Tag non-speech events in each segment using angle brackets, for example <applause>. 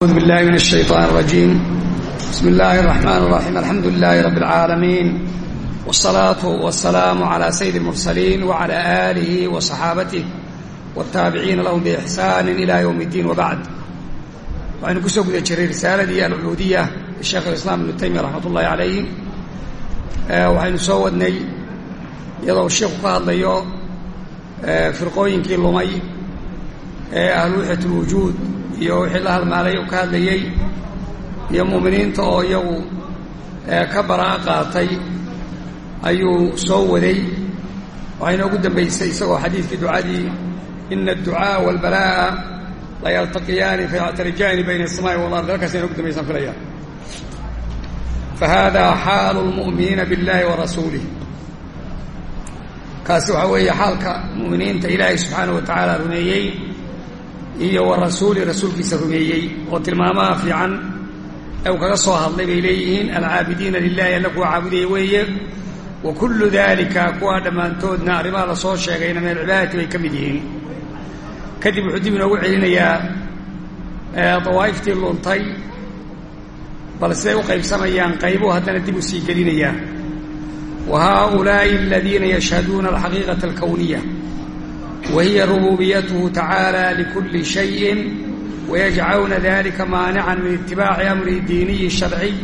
أعوذ بالله من الشيطان الرجيم بسم الله الرحمن الرحيم الحمد لله رب العالمين والصلاة والسلام على سيد المرسلين وعلى آله وصحابته والتابعين لهم بإحسان إلى يوم الدين وبعد وأن كسو قد جري رسالة العبودية الشيخ الإسلام ابن تيمية رحمة الله عليه وحين سودني يضو الشيخ قال ليو فرقوين كي لمي أهل وحدة الوجود iyo wixii la halmaalay u ka hadlayey iyo mu'miniinta oo iyagu ka baraa'a qaatay ayuu soo waday. Waxayna ugu dambaysay isagoo xadiidkii ducadii ina adducaa'a waalbalaa'a la yaltaqiyaani fayactarijaani bayna asamaai walardi halkaas ayna ugu dambaysaan filaya. Fahaadaa xaalu lmu'miniina biاllaahi wa rasuulih kaasi waxaa weeye xaalka mu'miniinta ilaahay subxaanah wa tacaala rumeeyey iyo wa rasuuli rasuulkiisa rumeeyey oo tilmaamaha fiican ee uu kaga soo hadlay bay leeyihiin alcaabidiina lilahi alla kuwa caabudaya weeye wa kullu daalika kuwaa dhammaantoodna arrimaha la soo sheegayna min alcibaadati bay ka mid yihiin. Kadib wuxuu dib inoogu celinayaa dawaa'iftii luntay bal siday u qaybsamayaan qaybuhu haddana dib u sii gelinayaa. Wa haaulaa'i aladiina yashhaduuna alxaqiiqata alkowniya وهي ربوبيته تعالى لكل شيء ويجعلون ذلك مانعا من اتباع أمر الديني الشرعي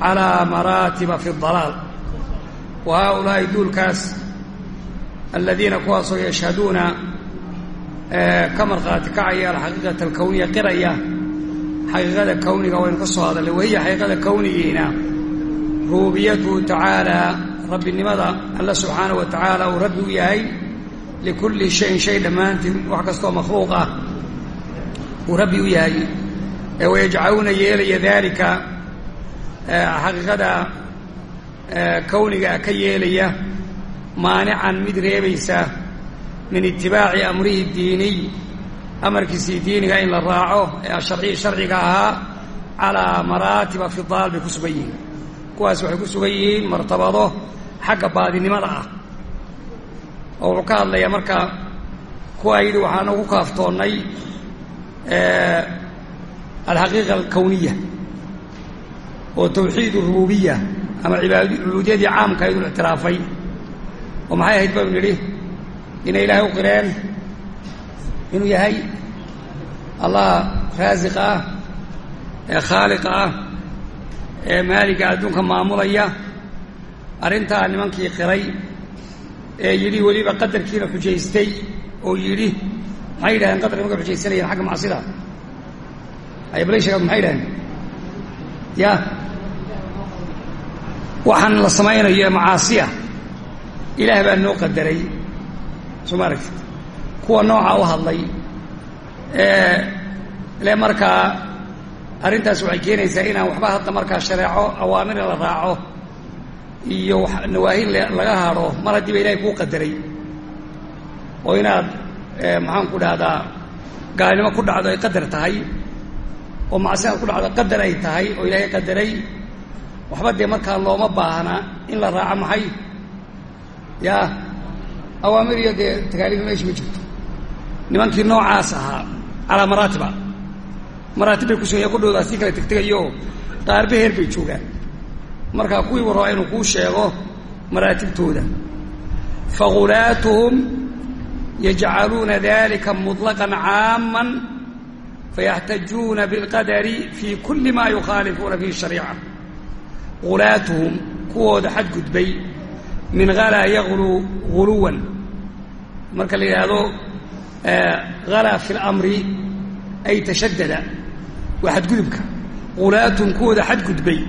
على مراتب في الضلال وهؤلاء دولكاس الذين كواسوا يشهدون كمرقات كعية الحقيقة الكونية قرية حقيقة كونية وينقصوا هذا وهي حقيقة كونية هنا ربوبيته تعالى رب النمضى الله سبحانه وتعالى ورب يهي likulli shayin shay dhammaantiin wax kastoo makhluuq ah uu rabbi u yahay ee wayajcaluuna yeelaya daalika xaqiiqada kowniga ka yeelaya maanican mid reebaysa min itibaaci amrihi diiniy amarkiisii diiniga in la raaco ee sharciga ahaa calaa maraatiba fidaal bay ku sugan yihiin kuwaas waxay ku sugan yihiin martabado xagga baadinimada ah oo wuxuu ka hadlayaa marka kuwaa yidhi waxaana ugu kaaftoonnay alxaqiiqa alkowniya oo tawxiid urububiya ama cubuudiyadii caamka aydu ictiraafay. Oo maxay ahayd baynu nidhi inay ilaahay u qireen inuu yahay allah raasiqa ah ee khaaliqa ah ee maaliga adduunka maamulaya arrintaa nimankii qiray ee yidhi weliba qadarkiina xujaystay oo yidhi maxay yidhahdeen qadarka markay xujaysanayeen xagga macsida? Ay balay sheegaan maxay yidhahdeen? Ya waxaan la samaynayo ee macaasiya. Ilaah baa noo qadaray. Soo ma kuwa nooca u hadlay le markaa arrintaas waxay keenaysaa inaan waxba hadda markaa shareeco awaamir la raaco iyo nawaahi laga hadho mar haddii ba ilahay kuu qadaray. Oo inaad maxaan ku dhahdaa gaalnimo ku dhacdo ay qadar tahay oo macsi inaad ku dhacdo qadar ay tahay oo ilaahay qadaray. Waxba dee markaa looma baahna in la raaco maxay? Ya awaamir iyo dee takaaliif meesha ma jirto. Nimankii noocaas ahaa calaa maraatiba maraatib bay kusugan ya kudhowdaa sii kala tegtegayo qaarba heer bay joogaan markaa kuwii u rabaa inuu kuu sheego maraatibtooda fagulaatuhum yajcaluuna dalika muطlaqan caama fayaxtajuuna biاlqadari fii kuli ma yukhaalifuuna fihi shariica gulaatuhum kuwooda xadgudbay min halaa yagluu guluwan marka la yidhaahdo halaa fi اlamri ay tashadada waa xadgudubka gulaatuhum kuwooda xadgudbay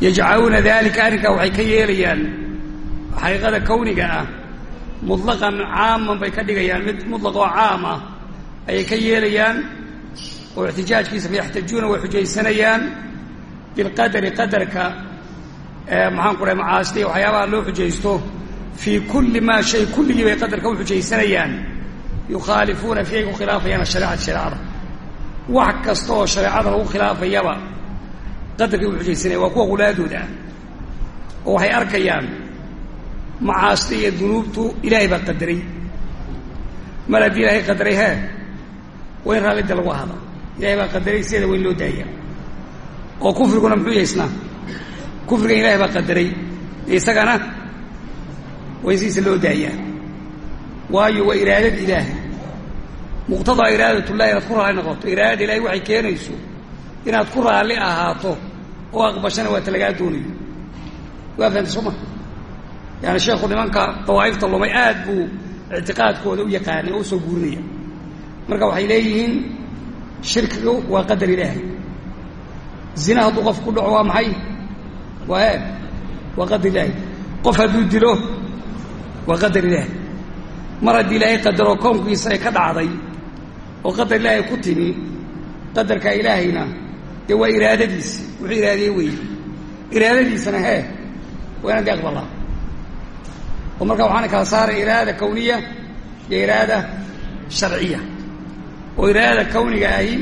yajcaluuna dalika arrinkaa waxay ka yeelayaan xaqiiqada kowniga ah. Muطlaqan caaman bay ka dhigayaan. Mid muطlaq oo caam ah ayay ka yeelayaan oo ixtijaajkiisa fayaxtajuuna way xujaysanayaan. Bilqadari qadarka maxaan ku dhahay macaasida iyo waxyaabaha loo xujaysto fii kulli maa shay kulligii bay qadarka u xujaysanayaan. Yukhaalifuuna fi ay ku khilaafayaan ashareecata shareecada wax kasta oo shareecada lagu khilaafayaba qadarkay u xujaysanaya waa kuwa hulaadooda ah oo waxay arkayaan macaasida iyo dunuubtu ilaahay baa qadaray. Mar haddii ilaahay qadaray hee waa raallida lagu ahada ilahay baa qadaray sideeda waa loo daaya oo kufriguna muxuu yahaysnaa kufrigan ilahay baa qadaray. Isagana waa in sidiisa loo daayaa. Waayo waa iraadada ilaahay. Muqtadaa iraadatullahi inaad ku raalli noqoto. Iraadada ilahay waxay keenayso inaad ku raalli ahaato oo aqbashana waa ta lagaa doonayo waa fahamta soo ma? Yaani sheekhu nimanka dawaa'ifta lumay aad buu ictiqaadkooda u yaqaanay oo u soo guurinaya. Marka waxay leeyihiin shirkigu waa qadar ilaahay. Zina hadduu qof ku dhaco waa maxay? Waa e waa qadar ilaahay. Qof hadduu dilo waa qadar ilaahay. Mar haddii ilaahay qadaro kownkiisa ay ka dhacday oo qadar ilaahay ku timi qadarka ilaahayna dee waa iraadadiisi wuxuu iraadiyey weeye iraadadiisana hee waa inaan de aqbalaa. Oo marka waxaana kala saaray iraada kawniya iyo iraada sharciya. Oo iraadada kawniga ahi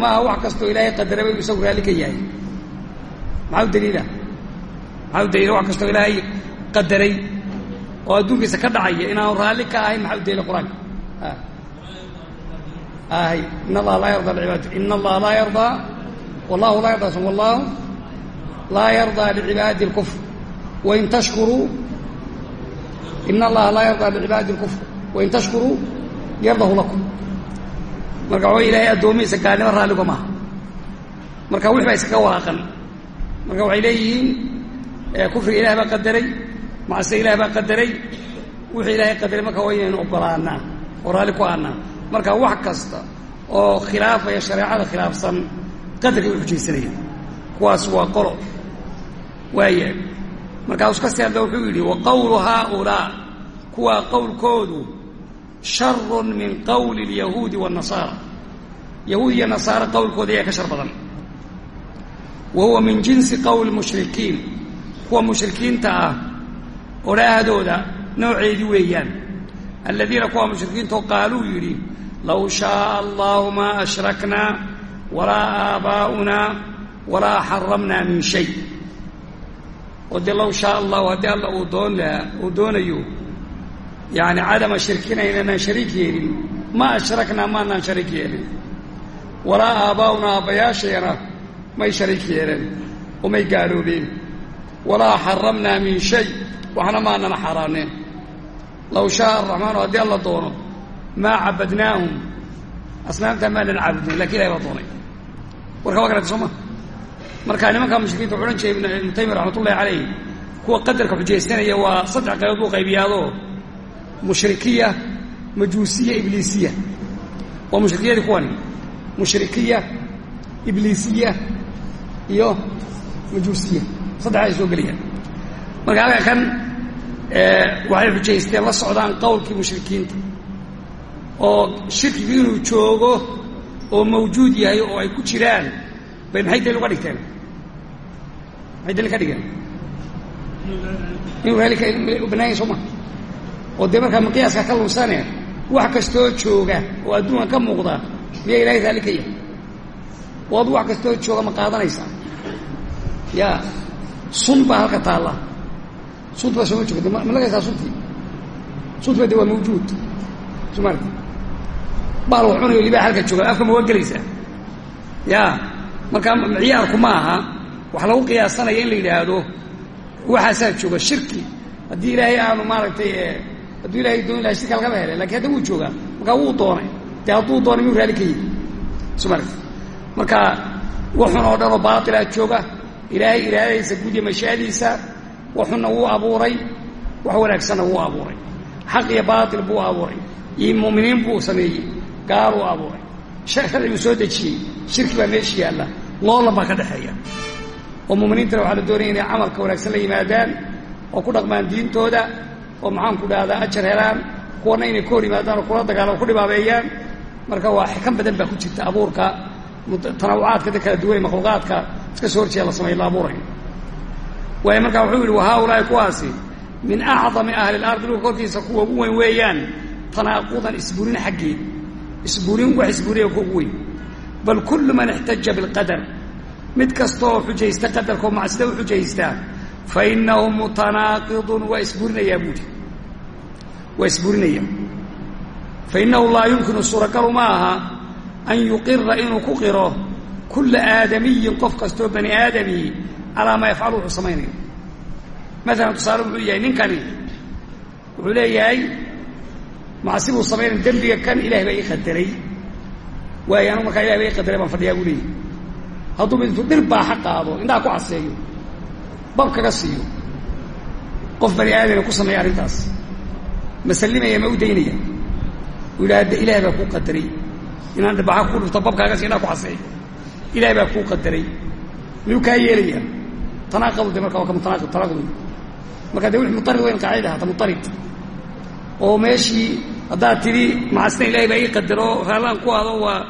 maaha wax kastoo ilaahay qadaraba isagu raalli ka yahay. Maxaa u daliila? Maxaa daliila wax kastoo ilaahay qadaray? Oo adduunkiisa ka dhacaya inaanu raalli ka ahayn maxaa u daliila qur'aanka ahay in allaha laa yardaa licibaad in allaha laa yardaa wallahu laa yardaa wallahu laa yardaa licibaadi اlkufr wain tashkuruu in allaha laa yardaa licibaadi اlkufr wain tashkuruu yardahu lakum. Marka waxaway ilahay addoomihiisa gaalnimo raalliga maaha marka wix baa iskaga walaaqan. Marka waxay leeyihiin kufriga ilaah baa qadaray macsiga ilaah baa qadaray wixii ilaahay qadaray marka waa inaynu ogolaanaa oo raalli ku aanaa. Marka wax kasta oo khilaafaya shareecada khilaafsan qadarkay u xujaysanaya. Kuwaas waa qolo waaya markaasuu ka sii wuxuu yidhi wa qawlu haaulaa. Kuwaa qowlkoodu sharun min qowli alyahuudi waannasaara yahuud iyo nasaare qowlkooda ayaa ka shar badan. Wa huwa min jinsi qowli mushrikiin kuwa mushrikiinta ah odhaahdooda nooceedii weeyaan. Aladiina kuwa mushrikiintao qaaluu yidhi low shaaa allahu maa ashraknaa walaa aabaa'unaa walaa xaramnaa min shay oo dee low shaaa allahu haddii alla uu doon lahaa uu doonayo yani cadama shirkina inaynaan shariik yeelin ma ashraknaa maanaan shariik yeelin walaa aabbaa'unaa aabbayaashayana may shariik yeeleen oo may gaaloobeen walaa xaramnaa min shay waxna maanana xaaraaneen low shaaa araxmaanu haddii alla doono maa cabadnaahum asnaamtaa maanan caabudnayn laakiin ilahay baa doonay warka waa garata soo ma marka nimankaa mushrikiinta wuxu odhan jiray ibnu taymiya raxmatullahi calayh kuwa qadarka xujaysanaya waa saddex qaybood buu qaybiyaadoo mushrikiya majuusiya ibliisiya. Waa mushrikiyadii kuwani. Mushrikiya ibliisiya iyo majuusiya. Saddexda ay soo gelayaan marka halka kan waxay xujaysteen la socdaan qowlkii mushrikiinta. Oo shirkigu inuu joogo oo mawjuud yahay oo ay ku jiraan. Bay maxay daliil uga dhigteen? Maxay daliil ka dhigeen? Inuu raali u bannaan yahay soo ma? Oo dee markaa miqyaaska ka lunsane wax kastoo jooga oo adduunka ka muuqda miyaa ilaahay raalli ka yahay? Oo adu wax kastoo jooga ma qaadanaysaa ya sun baa halka taalla. Sunt baa sooma joogta. Ma lagaysaa suntii? Suntiba de waa mawjuud. Somaarta baal wax libaa halka jooga afka ma gelaysaa? Ya markaa micyaarku ma aha wax lagu qiyaasanaya in la yidhaahdo waxaasaa jooga shirki. Haddii ilaahay aanu maaragtay hadduu ilahay dooni laha shirka lagama helay laakiin hadda wuu joogaa markaa wuu doonay. Dee hadduu doonay miyuu raali ka yihi somaarta marka waxun oo dhan oo baatilaa jooga ilaahay iraadadiisa guud iyo mashaadiisa waxunna wuu abuuray wax wanaagsanna wuu abuuray. Xaq iyo baatil buu abuuray. Iyo mu'miniin buu sameeyey gaaluu abuuray. Sharci buu soo dejiyey. Shirki baa meesha yaalla loolan baa ka dhexeeya. Oo mu'miniintana waxaa la doonaya inay camalka wanaagsan la yimaadaan oo ku dhaqmaan diintooda oo maxaanku dhahdaa ajar helaan kuwana inay ka hor yimaadaan oo kula dagaalamo ku dhibaabeeyaan. Marka waa xikan badan baa ku jirta abuurka tanawucaadka da kala duwan makhluuqaadka. Iska soo horjeeda la sameey la abuurayo waayo markaa wuxuu yidhi wahaa-ulaahi kuwaasi min acdami ahli ilardi dhulka korkiisa kuwa ugu weyn weeyaan tanaaqudan isburin xaggeed isburin wax isburiya ka ugu weyn. Bal kullu man ixtaja bilqadar. Mid kastaoo xujaysta qadarkao macsida u xujaystaa fa innahu mutanaaqidun waa isburinayaa buuri waa isburinaya. Fa innahu laa yumkinu suuragalu ma aha an yuqira inuu ku qiro kulla aadamiyin qof kastoo bani aadami calaa maa yafcalu wuxuu samaynayo maalan tusaale wuxuu yahay ninkani wuxuu leeyahay macsi buu dembiga kan ilahay baa ii qadaray waayo anu markaa ilahay baa ii qadaray baan fadhiyaa buu leeyahy hadduu mid intuu dhir baaxa qaado indhaha ku caseeyo bab kaga siiyo qof bani aadama ku sameeya arrintaas. Ma sallimaya ma u daynaya. Yidhaha ilahay baa kuu qadaray inaan dhibaaxa ku dhufto babkaaga si indhaha ku caseeyo. Ilahay baa kuu qadaray miyuu kaa yeelaya tanaaqadu de marka waa ka mutanaaqid tanaaqud marka de wix mutarid wayn qaacida hata mutarid oo meeshii haddaad tidhi macasina ilahay baa ii qadaro raallaan ku ado waa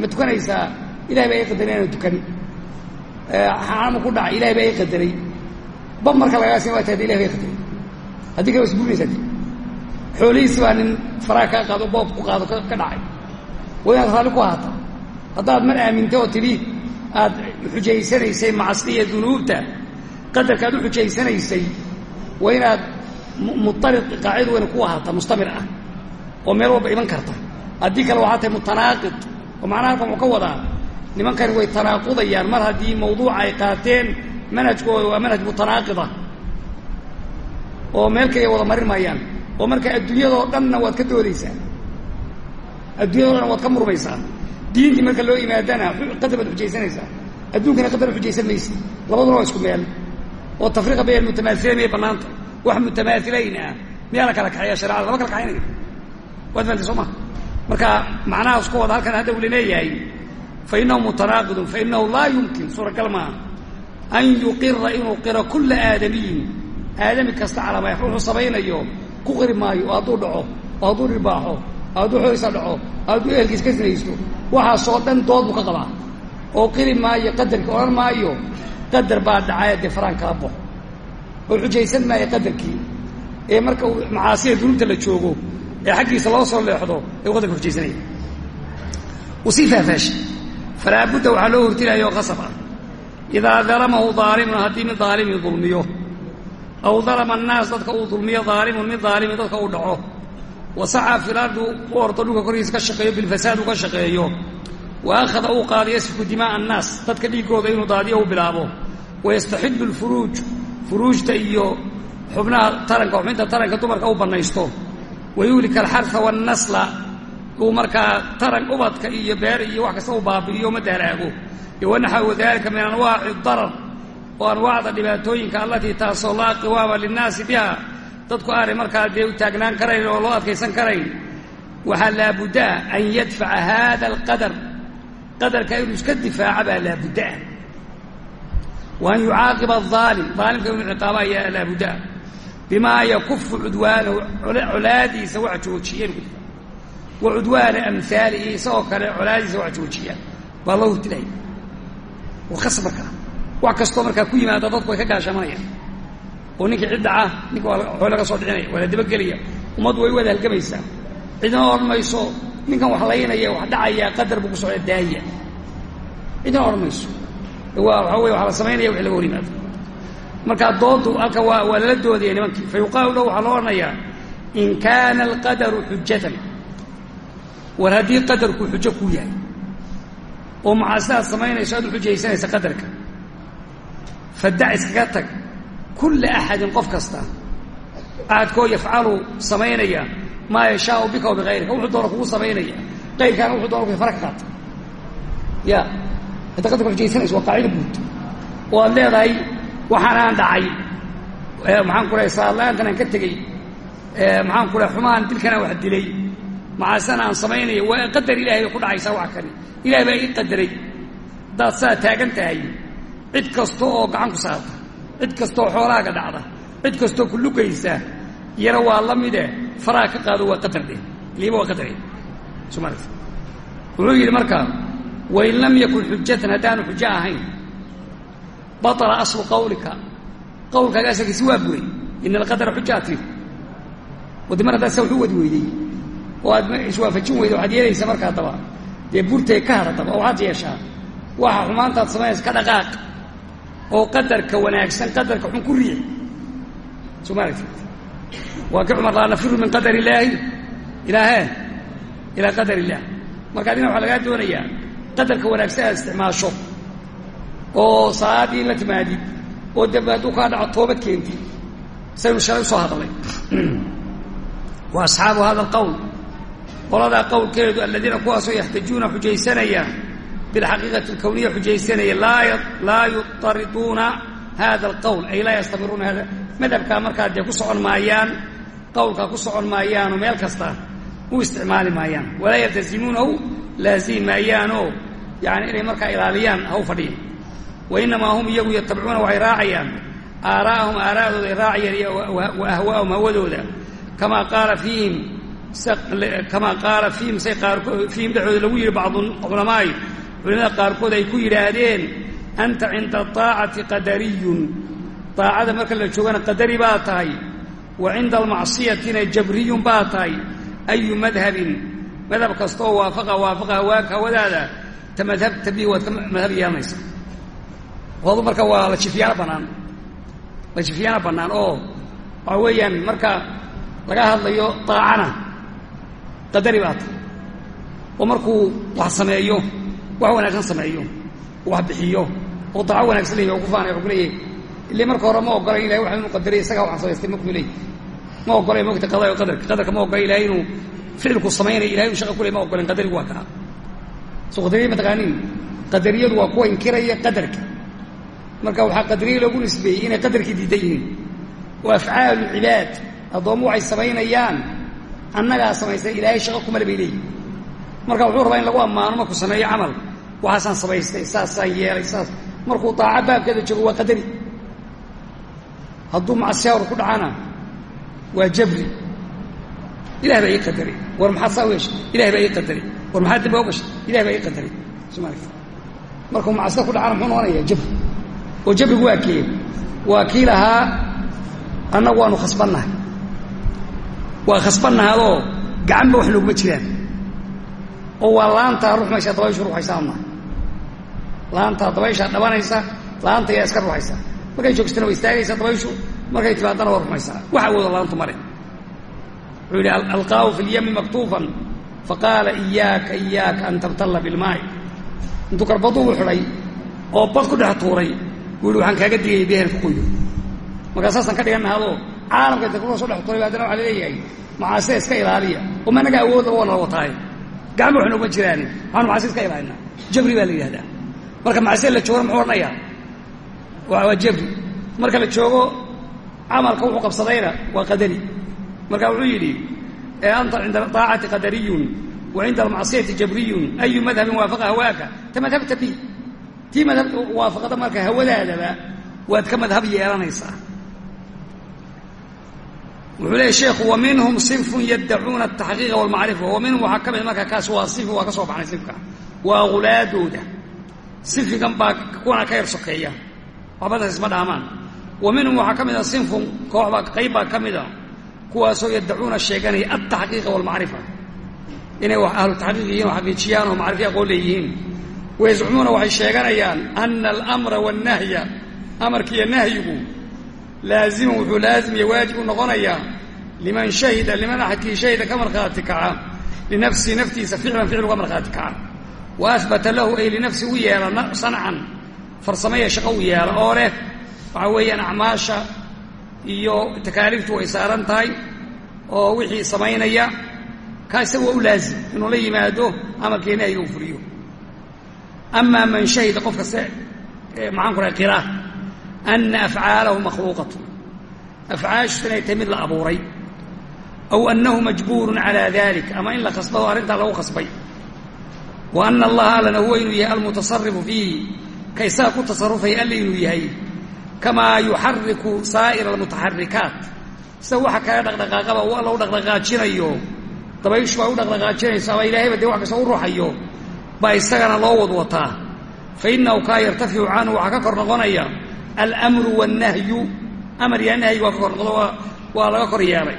ma tukanaysaa? Ilahay baa ii qadaray inaan tukan. Xaama ku dhaca ilahay baa ii qadaray. Bab marka lagaa sin waa tahda ilahay baa ii qadaray. Haddii kale waa isburinaysaa xoolihiisi baa nin faraa kaa qaado boob ku qaado ka dhacay. Waa inaad raalli ku ahaataa. Haddaad mar aamintay oo tidhi aad xujaysanaysay macasida iyo dunuubta qadarka aad u xujaysanaysay waa inaad muarid qaacidu wayna ku ahaataa mustamir ah oo meel walba iman karta. Haddii kale waxaa tahay mutanaaqid oo macnaha halkan wuxuu ka wadaa nimankani way tanaaqudayaan mar haddii mawduuca ay qaateen manhajkooda waa manhaj mutanaaqida oo meel kaliya wada marin maayaan oo marka adduunyadoo dhanna waad ka doodaysaa addunyado dhan waad ka murmaysaa diintii marka loo yimaadana qadar baad xujaysanaysaa adduunkana qadar xujaysan maysa labaduna waa isku meel oo tafriiqa bayn mutamaailayn miyay bannaanta wax mutamaailayn ah miyaa la kala kaxeeya shareecada lama kala kaxaynaya waad fahamtay soo ma? Marka macnahaas ku wada halkan hadda uu leeyahay fa inahu mutanaaqidun fa inahu laa yumkin suuragal maaha an yuqira inuu qiro kulla aadamiyin. Aadami kasta calaa maa wuxuu samaynayo ku qiri maayo oo hadduu dhaco oo hadduu ribaaxo oo hadduu xoogisa dhaco oo hadduu ehelkiis ka sinaysto waxaasoo dhan dood buu ka qabaa. Oo qiri maayo qadarkii odhan maayo qadar baa dhacaya dee faraan kala baxo oo xujaysan maayo qadarkii. Ee marka uu macaasida dunuubta la joogo ee xaggiisa loo soo leexdo ee uu qadarka xujaysanaya uu sii faahfaashay falaa budda waxaa loo hortinaya oo qasab ah. Idaa dalamahu daalimun haddii mid daalimi dulmiyo. Aw dalama annaas dadka uu dulmiyo daalimun mid daalimi dadka uu dhaco. Wasacaa fi lardi u ordo dhulka korkiisa ka shaqeeyo bilfasaad uu ka shaqeeyo. Wa akhada uu qaado yasfiku dimaaa annaas dadka dhiiggooda inuu daadiyo u bilaabo. Wayastaxilu lfuruuj furuujta iyo xubnaha taranka xubinta taranka dumarka u bannaysto. Wayuhlika alxarha waannasla uu markaa taran ubadka iyo beer iyo wax kasta u baabi'iyo ma dahalaago iyo wanaxawu dalika min anwaaci darar oo anwaacda dhibaatooyinka allatii taasoo laa qiwaama linnaasi biha dadku aanay markaa dee u taagnaan karayn oo loo adkaysan karayn. Waxaa laabuddaa an yadfaca hada alqadar. Qadarka inuu iska difaaca baa laabuddaa wa an yucaaqiba aalim aalimka inuu ciqaaba ayaa laabuddaa bimaa yakufu cudwaanahu colaadiisa wax joojiya wa cudwaana amhaalihi isagoo kale colaadiisa wax joojiya baa loo hurtinaya waa khas markaa wax kastoo markaa ku yimaada dadku way ka gaashamanayaan oo ninkii cid dhaca ninka waa laga soo dhicinaya waa la dabagelaya ummaddu way wada halgamaysaa cidna odhan mayso ninkan wax wax dhacaya qadar buu ku socda daaya cidna odhan mayso waa yimaado markaa dooddu halka waa lala doodaya nimankii fa yuqaalu lahu waxaa loo odhanayaa in kaana alqadaru xujatan war haddii qadarku xujo kuu yahay oo macaasidaad samaynayso aad u xujaysanaysa qadarka fadac iskaga tag kulla axadin qof kasta axadkoo yafcalu samaynaya maa yashaau bika wa bikayrika wuxuu doona kugu samaynaya qayrkaana wuxuu doona ku fara ka qaata. Ya hadda qadarka xujaysanayso waa qaacida guud oo aad leedahay waxaanaan dhacay. Maxaan ku dhahay saadla-aantan aan ka tegey. Maxaan ku dhahay xumaan dilkanaan wax dilay. Macaasidan aan samaynaya waa qadar ilahay bay ku dhacaysaa wax kani. Ilahay baa ii qadaray. Haddaad saa taagan tahay cid kasta oo gacan ku saarta cid kastaoo xoolahaaga dhacda cid kastaoo ku lugaysa iyana waa la mide faraha ka qaado waa qadar de liiba waa qadare soma wuxuu yidhi markaa wain lam yakun xujatan haddaanu xujo ahayn baطla aslu qawlika qawlkaaga asalkiisi waa buray ina alqadara xujaa tiri wadi mar haddaad sa wax u wadi weydey oo aad iswaafajin weyda waxaad yeelaysaa markaa daba dee burtay ka hada daba waxaad yeeshaa waxa xumaantaad samaynaysa ka dhaqaaq oo qadarka wanaagsan qadarka xun ku riix soo ma aragti waa ki cumar laa nafiru min qadar illaahi ilaahe ilaa qadar illaah marka adina waxaa lagaa doonayaa qadarka wanaagsan aad oo salaadii la timaadid oo dambe hadduu kaa dhaco toobad keentid saynu shalay u soo hadalnay <clears throat> wa asxaabu hada alqowl qoladaa qowlkeedu aladiina kuwaasoo yaxtajuuna xujaysanaya bilxaqiiqati alkowniya xujaysanaya laa yutariduuna hada alqowl ay laa yastamiruuna hada madhabkaa markaa dee ku socon maayaan qowlkaa ku socon maayaanoo meel kasta u isticmaali maayaan. Walaa yaltasimuunahu laazimi maayaanoo yani inay markaa ilaaliyaan ha u fadhiyan wa hum iyagu yatabicuuna waxay raacayaan. Aaraa'ahum aaraa'dooda ay raacayaan iyo wa ahwaa'ahum hawadooda kamaa qaala fiihim kamaa qaala fiihim say qaarkood fiihim dhexdooda lagu yidhi bacdu culamaa'i culimada qaarkood ay ku yidhaahdeen anta cinda aacati qadariyun. Daacada marka la joogana qadari baa tahay wa cinda almacsiyatina jabriyun baa tahay ayu madhabin. Madhab kastooo waafaqa waafaqa hawaaka hawadaada ta madhabta bihi waad ka madhab yeelanaysa wadu marka waa la jifiyaano bannaan. La jifiyaano bannaan oo waxaa weeyaan marka laga hadlayo daacana. Qadari baa tahay oo markuu wax sameeyo wax wanaagsan sameeyo wax bixiyo oo daaco wanagsan leeyahy oo ku faanay ku leeyahay. Ile marka hore ma ogolayn ilahay waxa inuu qadariya isagaa waxaan samaystay markuu leeyahy ma ogolay mogta qada qadarka qadarka ma ogola ilahay inuu ficilku samaynaya ilahay inu shaqa ku ley ma ogolan qadarigu waa kaa soo qadariya mataqaanin qadariyadu waa kuwa inkiraya qadarka. Marka waxaa qadariya loogu nisbeeyey inay qadarkii diidan yihiin. Oo afcaalu cibaad addoommu waxay samaynayaan annagaa samaystay ilaahay shaqa kumale bay leeyihiin marka wuxuu rabaa in lagu ammaano markuu sameeyo camal waxaasaan samaystay saasaan yeelay saas. Markuu daaco baabkeeda joogo waa qadari. Hadduu macsiyawr ku dhacana waa jabri. Ilahay baa ii qadari. War maxaad saa u yeeshay ilahay baa ii qadari war maxaad dambe u gashay? Ilahay baa ii qadari soma markuu macsida ku dhacana muxuu noqonayaa jabri oo jabrigu waa kee? Waa kii lahaa annagu waanu khasbannahay. Waa khasbannahaadoo gacanba wax nooguma jiraan. Oo waa laantaa ruxmaysa dabayshu ruxaysaanna laantaa dabayshaa dhabanaysa laanta yaa iska ruxaysa markay joogstana waa istaagaysaa dabayshu markay timaadana waa ruxmaysaa wax awooda laantu mare wuxuu yidhi alqaahu fi lyami maktuufan faqaala iyaaka iyaaka an tabtalla bilmaa'i. Intuu karbaduu xidhay oo bad ku dhex tuuray buu yihi waxaan kaaga digaya beher ku qoyo markaa saasaan ka dhigannahaadoo caalamka inta kuga soo dhex tuuray haddana waxaa la leeyahay macaasida iska ilaaliya. Oo managa awoodaba waa nala wataaye gacma wax noogma jiraani waxaanu macasi iska ilaalinaa jabri baa la yidhahdaa marka macsida la joogana muxuu odhanayaa? Waa jabri. Marka la joogo camalka wuxuu qabsadayna waa qadari. Marka wuxuu yidhi anta cinda aacati qadariyun wa cinda almacsiyati jabriyun. Ayu madhabin waafaqa hawaaka? Ta madhabta bi. Tii madhab waafaqda marka hawadaadaba waad ka madhab yeelanaysaa. Wuxuu leeya sheekhu wa minhum sinfun yaddacuuna ataxqiiqa walmacrifa wa minhum waxaa ka mid marka kaas waa sifi waa ka soo baxnay sifka. Waa hulaadooda sifigan baa kuwana ka yar sokeeya kuwaasoo yaddacuuna sheeganaya altaxqiiqa walmacrifa. Inay wax ahlu yihiin oo xaqiijiyaan oo macrifi aqoon leeyihiin. Wayascumuuna waxay sheeganayaan ana alamra wannahya amarkiiyo nahyigu laaziman wuxuu laazim iyo waajib u noqonayaa liman shahida liman axadkii shahida ka markhaati kaca linafsihi naftiisa ficlan ficil uga markhaati kaca. Wa ahbata lahu ay linafsi u yeela sancan farsamaya shaqo u yeela oo leh. Waxaa weeyaan acmaasha iyo takaaliiftu way saaran tahay oo wixii samaynaya kaa isaga waa u laazim inuu la yimaado amarkii nahyiga u fuliyo amaa man shahida qofka se maxaan ku rahay qira ana afcaalahu makhluuqatu afcaashiisu inay tahay mid la abuuray aw annahu majbuurun calaa dalik ama in la khasbado arrintaa lagu khasbay. Wa ana allaha allana huwa inuu yahay almutasarifu fiihi ka isaga ku tasarufaya alla inuu yahay kamaa yuxariku saa'ira almutaxarikaat sida waxa kale dhaqdhaqaaqaba u alla u dhaqdhaqaajinayo dabayshu baa u dhaqdhaqaajinayso ama ilaahayba dee wax kasta u ruuxayo baa isagana loo wadwataa fa innahu kaa yartaficu canhu waxaa ka kor noqonaya almru wannahyu amar yaa nahyi waa ka kor noqdo waa laga kor yeelay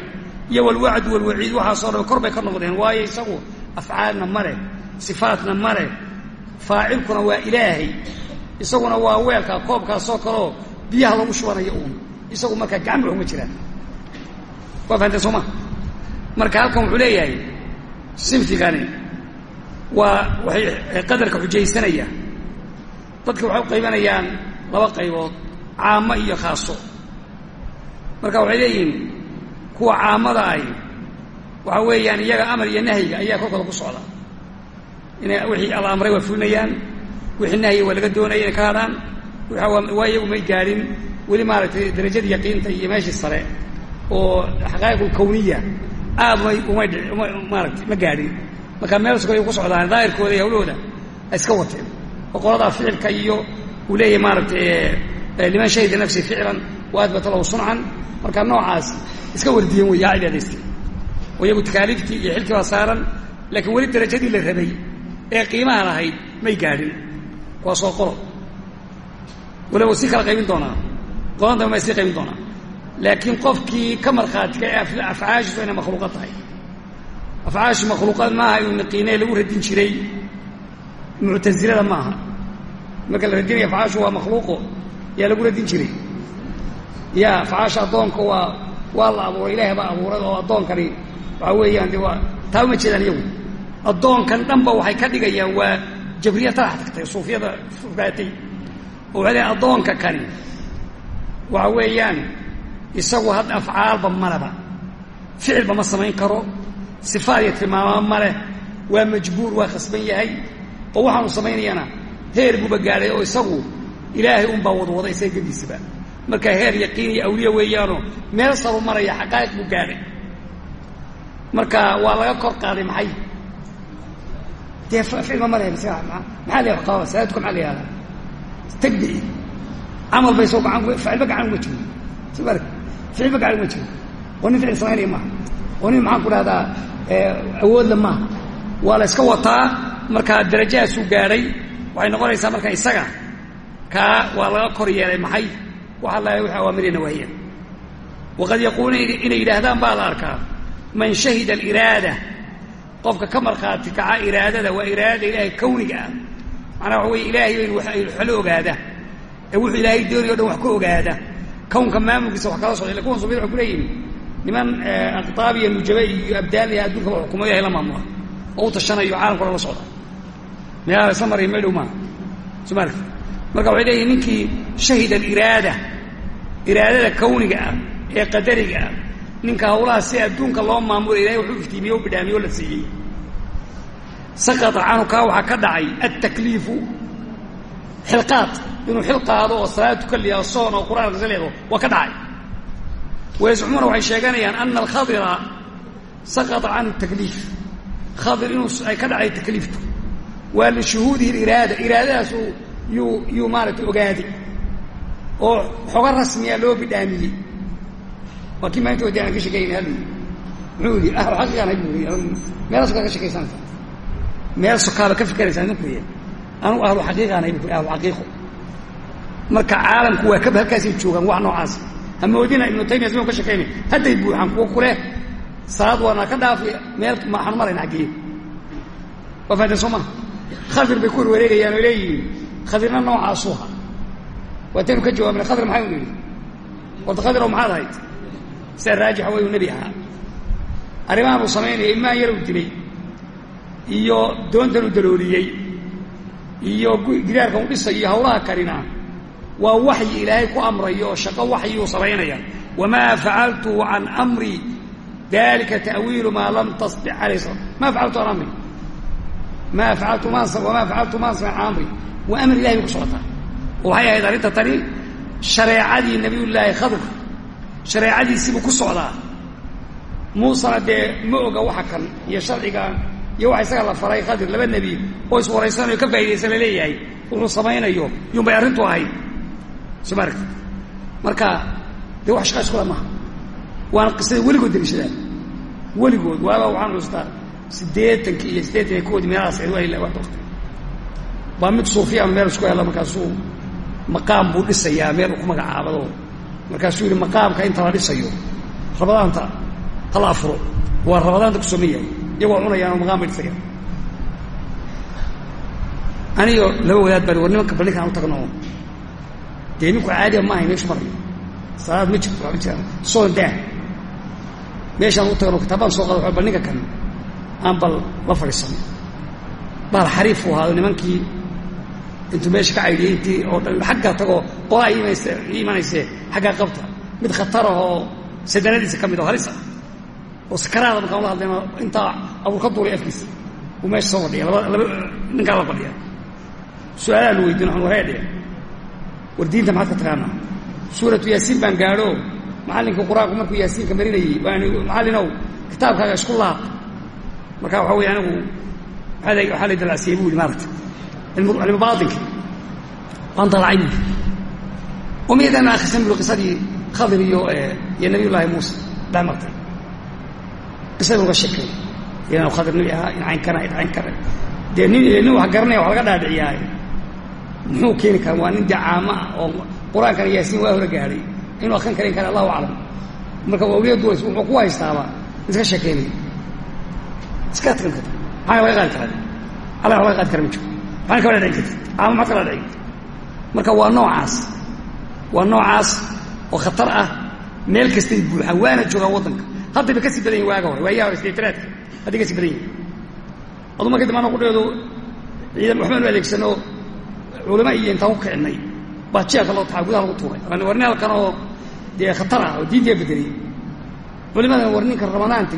iyo walwacdu walwaciid waxaasoo dhan kor bay ka noqdeen waayo isagu afcaalna ma leh sifaatna ma leh faacilkuna waa ilaahay isaguna waa weelka koobkaasoo kaleo biyaha lagu shubanayo uun. Isagu markaa gacan ba uma jiraan. Waa fahamtee soo ma? Marka halkan wuxuu leeyahay sinfigani waa waxay qadarka xujaysanaya. Dadka waxay u qaybanayaan laba qaybood caamo iyo khaaso. Marka waxay leeyihiin kuwa caamada ahi waxa weeyaan iyaga amar iyo nahyiga ayaa korkooda ku socda. Inay wixii alla amray waa fulinayaan wixii nahyiga waa laga doonaya inay ka hadhaan waa iyagu may gaadhin weli maaragtay darajadii yaqiinta iyo meeshii sare oo xaqaa'iqul kawniya aad maaragtay ma gaadhin marka meel sukay ku socdaan daahirkooda iyo hawlahooda ay iska wateen oo qoladaa ficilka iyo uu leeyahay maaragtay liman shahida nafsi ficlan wa adbata lahu suncan marka noocaas iska wardiyen wey yaa cibaadaystay oo takaaliiftii iyo xilkii baa saaran laakiin weli darajadii la rabay ee qiimaha lahayd may gaadhin kuwaas oo qolo waliba sii kala qaybin doonaa. Qodan dambe may sii qaybin doonaa. Laakiin qofkii ka markhaatika ee afcaashiisu inay makhluuqad tahay. Afcaashu makhluuqad maaha inuu naqiinay lagu radin jiray. Muctasilada maaha. Marka la radinaya afcaashu waa makhluuqo yaa lagu radin jiray. Ya afcaasha addoonka waa waa la abuuray ilaahay baa abuuray oo addoonkani waxaa weeyaan de waa taa uma jeedaan iyagu. Addoonkan dhanba waxay ka dhigayaan waa jabriya tadax tagtay suufiyada fugaatay oo waxay leeyan addoonka kani waxa weeyaan isagu hadda afcaalba maleba ficilba ma samayn karo. Sifaad iyo tilmaama ma leh. Waa majbuur waa khasban yahay. Oo waxaanu samaynayana heer buuba gaadhay oo isagu ilaahay unbaa wadwada isaga gediisaba marka heer yaqiin iyo awliya weeyaanoo meel saru maraya xaqaa'iq buu gaadhay. Marka waa laga kor qaaday maxay? Dee ficilba ma leh maxaa? La qaba salaadku maxaa la tagbici camal bay soo gacan ficilba gacan uma jiro. Soo ma arag ficilba gacan uma jiro. Oo nin ficil samaynaya maaha oo nin maxaan ku dhahdaa awoodla maaha waa la iska wataa markaa darajahaasuu gaadhay waxay noqonaysaa marka isaga kaa waa laga kor yeelay maxay? Waxa la wixii awaamiriya nawaahiya waqad yaquuluuna inay yidhaahdaan baa la arkaa man shahida aliraada. Qofka ka markhaati iraadada waa iraadada ilaahay kawniga ah macnaa waxa weye ilaahay waxla ogaada. Ee wuxuu ilaahay doonay o dhan wax ka ogaada. Kownka maamulkiisa wax kala socda illa kuwan soomaalida waxay ku leeyihiin niman aqtaab iyo nujaba iyo abdaal iyo adduunka ba xukumo ilahay la maamula. Oo u tashanayo caalamka o dhan la socda. Meelaha isla maraya meel dhow maaha soo ma arki marka waxay leeyihiin ninkii shahida aliraada iraadada kawniga ah ee qadariga ah ninka hawlaha si adduunka loo maamula ilahay wuxuu iftiimiye la siiyey saqata canhu kaa waxaa ka dhacay altakliifu xilqaad inuu xil qaado oo salaad tukaliya soon oo qur'aan kasa leedo waa ka dhacay wayascumuuna waxay sheeganayaan ana alkhadira saqata canhu takliif khadir inuu ay ka dhacay takliiftu waa lishuhuudihi iraada iraadadaas yuu yuu maaragtay ogaaday oo xogo rasmiya loo bidhaamiyey meel sokaaba ka fikeraysaa ninku y anugu ahlu bu ahlu xaqiiqo marka caalamku waa kaba halkaasay joogaan wax noocaas. Hamoodina ibnu taymiya sima ka shekeynay hadday buuxaan kuwa kuleh salaad waana ka dhaafi meel maxaanu marayna xaggeeye waa fahateen soo maa khadir bay ku hor wareegayaan oo leeyihiin khadirna noocaasuha waataynu ka jawaabnay khadir maxay u nidhi warta khadirow maxaad ahayd? Sida raajixa way uu nebi ahaa. Arrimahan uu samaynaya imaan yar dilay iyo doontan uu dalooliyey iyo gidaarkan u dhisay iyo hawlaha karina waa waxyi ilaahay ku amrayo oo shaqo waxyuu samaynaya wamaa facaltuhu can amri dalika ta'wiilu maa lam tasdic alayh maa facaltu an amri? Maa facaltu maan wamaa facaltu maan samayn can amri? Waa amar ilahay bay ku socotaa waxay ahayd arrinta tani shareecadii nabiyullaahi khadir shareecadiisiibuu ku socdaa. Muusena dee ma oga waxa kan iyo sharciga iyo waxa isaga la faray khadir laba nebi oo iswaraysanayo ka faa'idaysan la leeyahay wuxuu samaynayo iyuun bay arrintu ahayd. Soo ma aragti marka dee wax shaqa iskula maaha waana qisada weligood deliishadaan weligood waaba waxaan xustaa siddeetankii iyo siddeetan iyo koodii meelahaas waa waqti baa mid suufiyan meel isku hela markaasuu maqaam buu dhisayaa meel uu ku magacaabado. Markaasuu yidhi maqaamka inta la dhisayo rabadaanta hala afuro. Waa rabadaanta ku sooman yahay iyagoo cunayaanoo maqaam bay dhisayaan anigo laba wadaad baan war nimanka bal ninkaan u tagno. Dee ninku caadiya maahay meeshu marayo salaad ma jirto ma jiraan. Soon daa meeshaan u tagno kitaabaan soo qada bal ninka kan aan bal la fadhiisano baal xariif uu ahaado nimankii intuu meesha ka caydhiyey intii oo dhan xagga tagoo qolaa iimanayse xaggaa qabta. Mid khatarah oo sadanadiisa ka mid oo halis ah oo sakaraada markaan la hadlayno intaa abuur ka duulay afkiisa. Uu meesha soo fadhiya laba ninkaa la fadhiya su'aalaha lu weydiin waxaan wareedhe war diinta maxaad ka taqaanaa? Suuratu yaasiin baan gaadho. Macallinka qur'aanku markuu yaasiinka marinayey baan macallinow kitaabkaaga isku laaq. Marka waxaa weye anigu waxaa la dalacsiyey bu yidhi maaragta cilmu baatinka waan dalacay buui umiyadan akhrisan bui qisadii khadir iyo iyo nabiy llaahi muuse dhex martay qisada uga sheekay inuu khadir nabi ahaa in cayn kana in cayn kana dee nin nin wax garanaya wax laga dhaadhiciyaaye muxuu keeni karaa? Waa nin dee caamo ah oo qur'aankana yaasiin waa hore gaadhay. Inuu akrin kara allahu aclam. Marka awliya duulays wuxuu ku haystaaba iska sheekeynaya iska atkan karta. Maxaa laga qaadi karaa? Alla wax laga qaadi kara ma jiro. Maxaana ka dhaadhicin karta. Caamo maxaad ka dhaadhicin marka waa noocaas waa noocaas oo khatar ah. Meel kastay buuxaan waana joogaan waddanka haddayba ka sii badan yihiin waaga hore waayaha hore isdeetanaadka hadday ka sii badan yihiin adu marka dambe ana qudheedu ciidan waxbaanu adeegsano culama iyo intaan ku kicinay baa jeelka loo taxaa lagu tuuray. War nin halkan oo dee khatar ah oo diintiga bedeliyey culimadan war ninka ramadaanta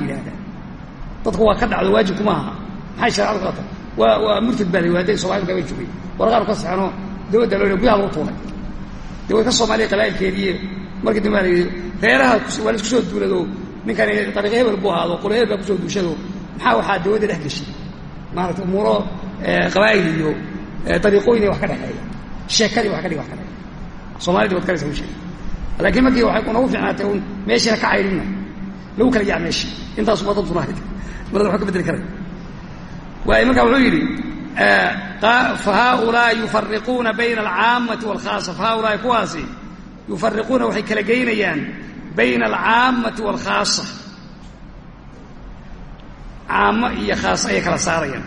dadku waa ka dhacdo waajibku maaha maxay shareecadu ka waa waa murtad baa la waaday bay joogay warqaanu ka saxeno dawladda loo gudaha lagu tuuray. Dee soomaaliya qalaailkeediiy markii dambe reeraha waa isku soo duulado ninkan dariiqo hebel ahaado hebel baa ku soo duushado maxaa waxaa dawladda dhex geshay maarata umuuro qabaa'il iyo dariiqooyin wax ka dhexeeya. Sheekadii wax ka dhig wax ka dhexeeya soomaalida wad kalaysa u laakiin markii waxay unagu fiicnaatay un meeshiina ka cayrina lagu kala yac meeshi. Intaasu badan tunahayd marada wax ka bedeli karay waayo marka wuxuu yidhi fahaaulaa yufariquuna bayna alcaammati waalkhaasa fahaaulaai kuwaasi yufariquuna waxay kala geynayaan bayna alcaammati waalkhaasa caamo iyo khaas ayay kala saarayaan.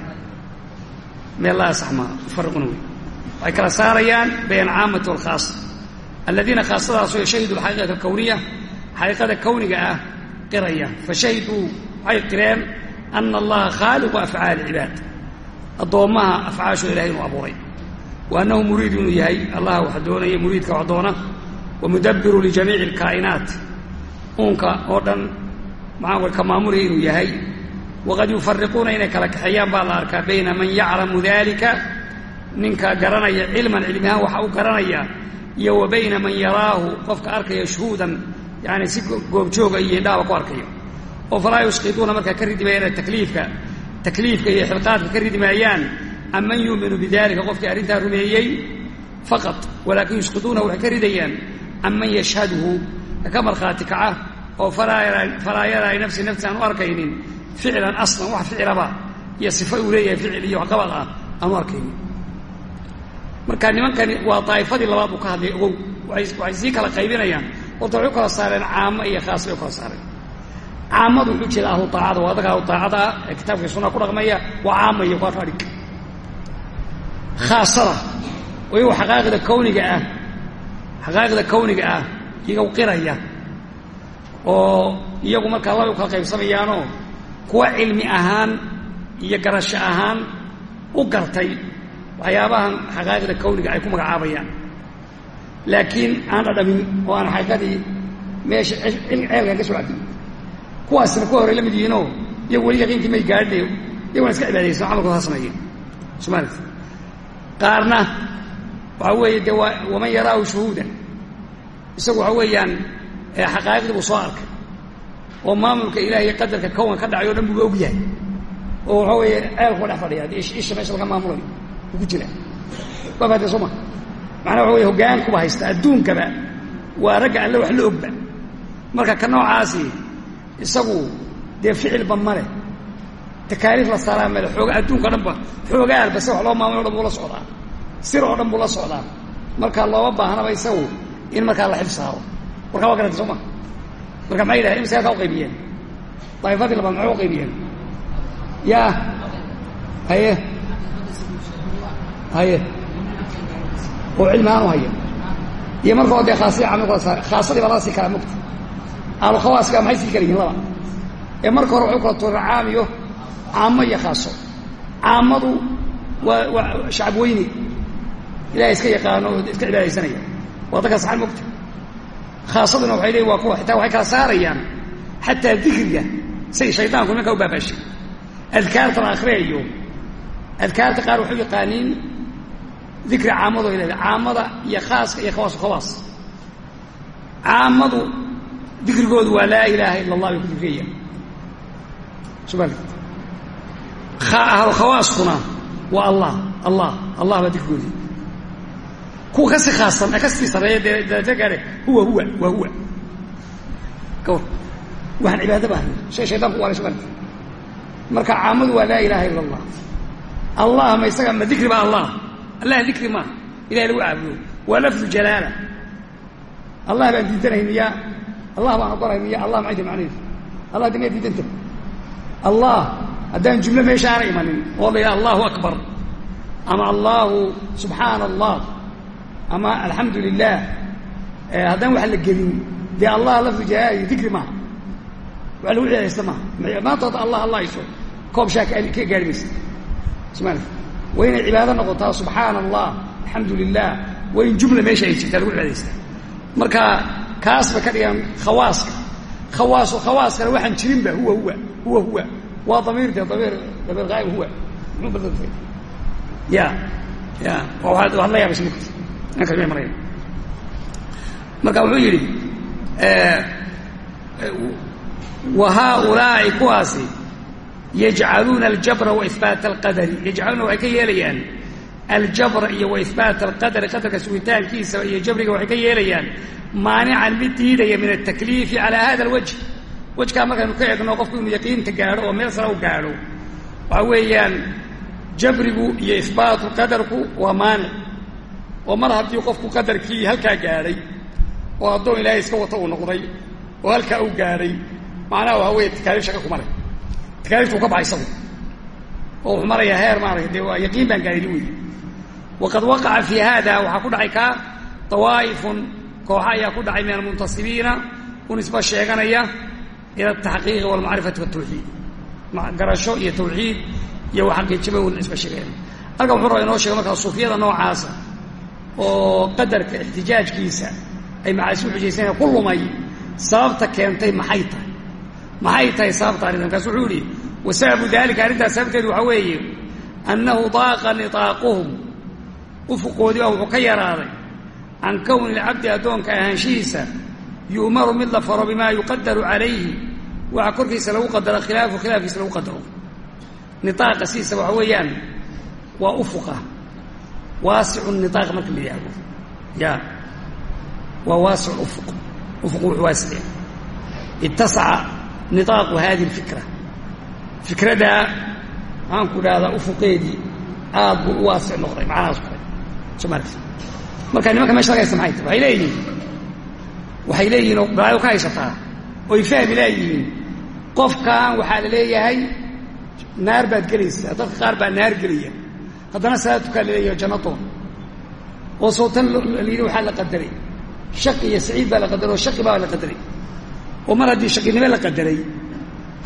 Meellaha saxmaa yufariquuna wey waxay kala saarayaan bayna alcaammati waalkhaasa aladiina khaasadaasoo yashahidu alxaqiiqata alkawniya xaqiiqada kawniga ah qiraya. Fashahiduu waxay qireen ana allaha khaaliqu afcaali cibaad addoommaha afcaashooda ilahay inuu abuuray. Wa annahu muriidu inuu yahay. Allah wax doonaya muriidka wax doona. Wa uunka oo dhan maxaan ka maamulaya inuu yahay. Waqad yufariquuna inay kala kaxeeyaan baa la arkaa bayna man yaclamu dalika ninka garanaya cilman cilmi ahaan waxa u garanaya iyo wa bayna man yaraahu qofka arkaya shuhuudan yani si goobjooga iyo indhahaba ku arkayo. Oo falaa yusqituuna markaa ka ridi maayaan takliifka takliifka iyo xilqaadka ka ridi maayaan an man yuuminu bidalika qofkii arrintaa rumeeyey faqad walaakin yusqituuna waxay ka ridayaan an man yashhaduhu kaka markhaati kaca oo falaa yaraa nafsi nafsi aan u arkaynin ficlan aslan wax ficilaba iyo sifa uu leeyahay ficil iyo waxqabad ah aan u arkaynin. Marka nimankani waa daa'ifadii labaad buu ka hadlay ogow waxay sii kala qaybinayaan. Horta waxay u kala saareen caamo iyo khaas bay u kala saareen. Caamadu wuxuu jeeda ahlu aacada waa adaga ahlu aacada ah ee kitaabkai sunaa ku dhaqmaya waa caama iyo ah iyaga qiraya oo iyagu markaa labay u kala qaybsamayaanoo kuwa cilmi ahaan iyo garasho ahaan u gartay waxyaabahan xaqaaiqda kawniga ay ku magacaabayaan laakiin aan dhadhamin oo aan xaqiiqadii meesha ceelkan ka soo cabin. Kuwaasna kuwa hore la mid yihiinoo iyagu weli yaqiinkii may gaadhine iyaguna iska cibaadaysan camalkooda ha sameeyeen. Somaali qaarna waxaa weeye dee waa waman yaraahu shuhuudan isagu waxa weeyaan xaqaa'iqdii buu soo arkay oo maamulka ilahiy qadarka kownka ka dhacay o dhan buuba og yahay oo waxa weeye ceelkuba dhex fadhiya dee isha meesha laga maamulayo uu ku jira. Waa fahatee soo ma? Macnaa waxa wey hogaankuba haysta adduunkaba waa ragga alle wax la ogba. Marka ka noocaasi isagu dee ficilba male takaaliif la saaraa male xooga adduunka o dhan ba xoogaalba se wax loo maamulo o dhan buu la socdaa. Sir oo dhan buu la socdaa. Marka looma baahnaba isagu in markaa la xil saaro warkaa waa garanta soo ma marka maxay yidhahen imsa halkaa u qaybiyeen. Daa'ifadii labaad maxay qaybiyeen? Yaa. Haye. Haye. Oo cilmi ahaan u haya iyo marka o dee khaasii camal kula saare khaasadii baa laga sii kalaa mugta ahlu khawaaska maxay sii kala yihiin laba? Ee marka hore waxay u kala tuureen caam iyo caamo iyo khaaso. Caamadu waa waa shacab weyne ilahay iska yaqaano iska cibaadaysanaya waa dadka saxan mogta khaasaduna waxay leeyiin waa kuwa xitaa waxay kala saarayaan xataa dikriga say shaydaanku nimankaa u baabaashay adkaarta la akhriyayo adkaarta qaar waxay u yaqaaniin dikri caamado ay leedahay caamada iyo khaaska iyo khawaasu khawaas. Caamadu dikrigoodu waa laa ilaaha ila allah bay ku dikriyayaan subal khawaaskuna waa allah allah allah baa dikrigoodii kuwa kasi khaasan ee ka sii sareeya dee darajo gaadhe huwa huwa waa huwa. Waxaan cibaado ba? Ahayn shay shaydaanku waalay subal marka caamadu waa laa ilaaha ila allah allah ma isaga ma dikri ba allah? Allah dikri maaha ilahay lagu caabudo. Waa lafdu jalaala. Allah baan diidanahay miya. Allah baan ogolahay miya. Allah maxay tahay macnaheedu allah de miyaa diidanta allah haddaan jumlo meesha aana imanin oo la yidhaha allahu akbar. Ama allahu subxaana allah ama alxamdu lilah haddaan wax la gelin. Dee allah lafdu jalaala dikri maaha waa lagu cilaysta maaha maanta hota allah allah iso. Koob shaa ka gaari maysa inay cibaado noqotaa subxaana allah alxamdu lilah waa jumla meesha ay jirtaa lagu cibaadaystaa marka kaas ka dhigaan khawaaska. Khawaasu khawaaskana waxaan jirinba huwa huwa huwa huwa. Waa damiir de damiir damiir haayib huwa. Muxuu badantay? Ya ya. Waxaad la maraya marka wuxuu yidhi wa haaulaa'i kuwaasi yajcaluuna aljabra wa ihbaata alqadari. Yajcaluuna waxay ka yeelayaan aljabra iyo wa ihbaata alqadari qadarka sugitaankiisa iyo jabriga waxay ka yeelayaan maanican mid diidaya min altakliifi calaa hada alwajh. Wejkaa markaynu ka eegno qofku inuu yaqiinta gaadho oo meel sare u gaadho waxa weeyaan jabrigu iyo ihbaatu qadarku waa maanic oo mar haddii qofku qadarkii halkaa gaadhay oo addoon ilaahay iska wata uu noqday oo halkaa u gaadhay macnaha waxa weeye takaaliif shaka kuma leh. Takaaliiftu ka baxay isagu. Oo wuxuu marayaa heer maaragta dee waa yaqiin baan gaadhini wey waqad waqaca fii hada waxaa ku dhacay kaa dawaa'ifun kooxa ayaa ku dhacay min almuntasibiina u nisba sheeganaya ila altaxqiiqi walmacrifati waltawxiid garasho iyo tawxiid iyo waxaqiijima u nisba sheegaya. Halkan wuxuu raba inoo sheega markaa suufiyada noocaasa oo qadarka ixtijaajkiisa ay macaasi u xujaysanaya ku lumay sababta keentay maxay tahay? Maxay tahay sababta arrintan? Markaas wuxuu yihi wasababu dalika arrintaas sababteedu waxaa weeye annahu daaqa nitaaquhum. Ufuqoodii baa wuxuu ka yaraaday can kowni lcabdi addoonka ahaanshihiisa yu'maru mid la faro bimaa yuqadaru calayhi. Waxa korkiisa lagu qadaro khilaafu khilaafkiisa lagu qadaro. Niaaqa sidiisa waxa weeyaan waa ufuqa waasicu niaaq marka la yidhaahdo ya waa waasic ufuq ufuqu wuxuu waasic itasaca niaaqu hadihi اlfikra fikraddaa maxaan ku dhahdaa ufuqeedii aad buu u waasic noqday macnahaas kale maaragti marka nimanka meesha laga haysta maxay tahy waxay leeyihiin waxay leeyihiin oo balaayo ka haysataa oy fahmi laayihiin qofkan waxaa la leeyahay naar baad gelaysaa dadka qaar baa naar gelaya haddana salaad tukaa la leeyahay jannadoon oo sawtan layidhi waxaa la qadaray. Shaqi iyo saciid baa la qadaray oo shaqi baa la qadaray. Oo mar haddii shaqinimo la qadaray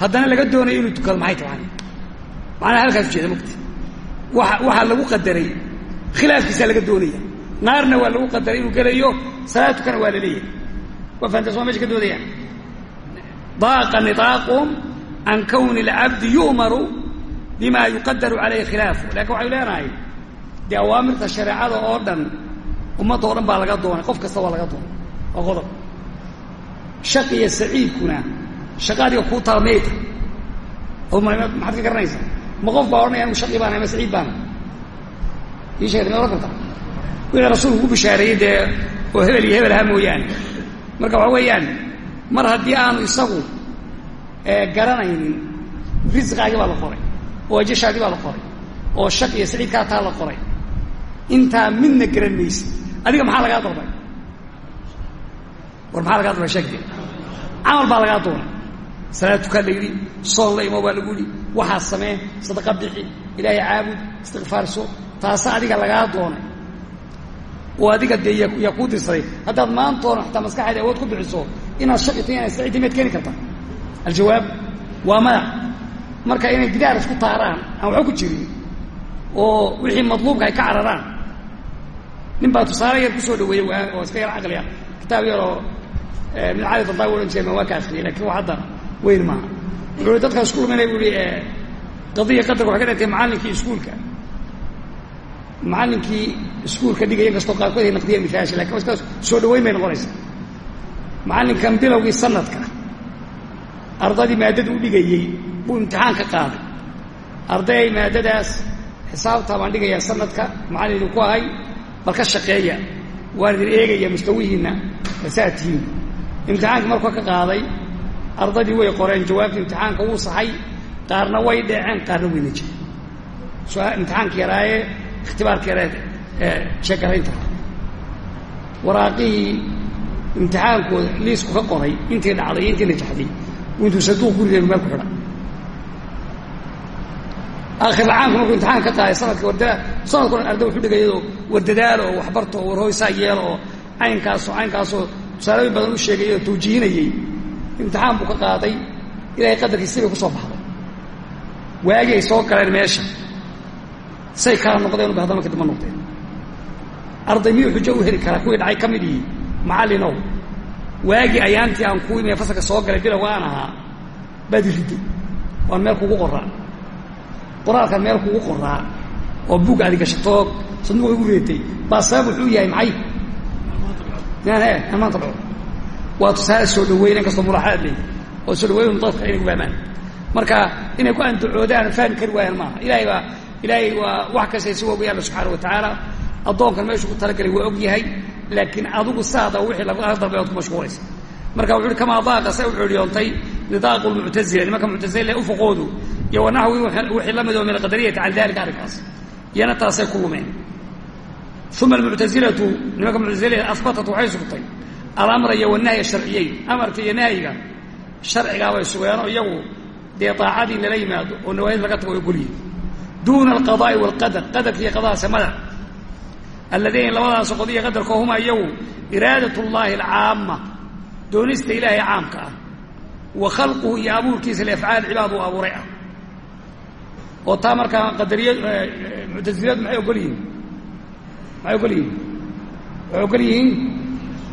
haddana laga doonayo inuu tukado maxay tahay? Macnaha halkaas ujeeda mugti waa waxaa lagu qadaray khilaafkiisaa laga doonaya. Naarna waa lagu qadaray inuu gelayo salaad tukana waa la leeyahay. Waa fahantaas waa meesha bima yuqadaru calayhi khilaafu laakiin waxay leenahay dee awaamirta shareecada oo dhan ummadda o dhan baa laga doonay qof kasta waa laga doonay waa qodob shaqi iyo saciidkuna shaqa adiga kuu tala mayta oo maxaad ka garanaysaa ma qof baa odhanaya anu shaqi baana ama saciid baana ii sheegta ma ohan karta wixii rasuulku ku bishaareeyey dee oo hebel iyo hebel ahaa mooyaane marka waxa weeyaan mar haddii aanu isagu garanaynin risqaagii baa la qoray oo ajashaadii baa la qoray oo shaq iyo saciidkaa taa la qoray. Intaa midna garan maysa adiga maxaa lagaa dalbay war maxaa lagaa dalbay sheegte camal baa lagaa doonay. Salaad tukaa la yidhi soon la imo baa lagu yidhi waxaad samee sadaqa bixi ilaahay caabud istikfaarso taasa adiga lagaa doonay. Oo adiga dee yaa kuu dirsaday haddaad maantoona xataa maskaxaada awood ku bixiso inaad shaqi tahay inaad saciidta maad keeni kartaa aljawaab waa madax marka inay gidaar isku taaraan aan waxba ku jirin oo wixii madluubka ay ka cararaan. Nin baa tusaale yar ku soo dhaweeyey oo iska yar caqli ah. Kitaab yaroo min cali dadaawi odhan ma waa ka akriyay laakiin hadda weyn maaha wuxuu i dadka isku luminaya bu ihi qadiya qadarka waxay ka dhigtay macallinkii iskuulka. Macallinkii iskuulka dhigaya inkastoo qaarkood ay naqdiya mihaashi laakiin iskaas soo dhaweyn bay noqonaysaa. Macallinkan bilowgii sanadka ardadii maadada u dhigayey buu imtixaan ka qaaday. Arday ay maadadaas xisaabtaa baan dhigayaa sanadka macallin idinku ahay bal ka shaqeeya waan idin eegaya mustawihiinna basaa tihiin imtixaankii markuu ka qaaday ardadii way qoreen jawaabtii imtixaanka wuu saxay qaarna way dheeceen qaarna wayna jireen imtixaanka yaraaye ikhtibaarka yaree sheekaraynta waraaqihii imtixaankooda liisku ka qoray intii dhacday intii najaxday intuu saduuq gurigeenu meel ku xidha aakhirlacaanku markuu imtixaan ka qaaday sanadka warda sanadko dhan arday wuxu dhigayadoo wardadaalo oo waxbarto oo warhoysaa yeelo oo caynkaasoo caynkaasoo tusaalooyin badan u sheegay oo tawjiihinayey imtixaan buu ka qaaday. Ilaahay qadarkiisi bay ku soo baxday. Waagii ay soo galeen meesha. Say kala noqdeen ba haddana kadib ma noqdeen. Arday miyuu xujo u heli karaa? Kuwii dhacay ka mid ihi macallinow waagii ayaantii aan ku imi fasalka soo galay bilowga aan ahaa. Baad riday waan meel kugu qoraa qoraalkan meel kugu qoraa oo buug aadi gashatoo sanduuqa igu reetay. Baa sabab wuxuu yahay maxay inaan he aan maanta dhaco waa tusaale soo dhaweyn inkastoo mulaaxaad ley oo soo dhaweyn dadka inay ku fahmaan marka inay ku andacoodaan fahmi kari waayaan maaha. Ilaahay baa ilaahay waa wax kastay si oga alla subxaana wa tacaala. Addoonkan meeshuu ku talagalay waa og yahay laakiin adigu saada wixii laga dalbay oad ku mashquulaysa. Marka wuxu uhi kamaa daaqa say u ciidhiyoontay nidaaqu lmuctazila nimanka muctazila ufuqoodu iyo wanaxwi wixii la mid oo min alqadariyati can dalika arrinkaas iyana taasay ku lumeen uma almuctazilatu nimanka muctazilada ahbatat waxay sugtay alamra iyo wanahya sharciyeyn amarka iyo nahyiga sharcigaabay sugeenoo iyagu dee daacadii lala yimaado oo nawaahid laga tago ogolyihin duuna alqadaai walqadar qadarka iyo qadaha samada alladayni labadaas qodiya qadarko huma iyagu iraadat llahi alcaama doonista ilaahay caamka ah wa iyo abuurkiisa liafcaal cibaad oo taa markaa qadariya muctasiliyadu maxay ogol yihiin? Maxay ogol yihiin? Waxay ogol yihiin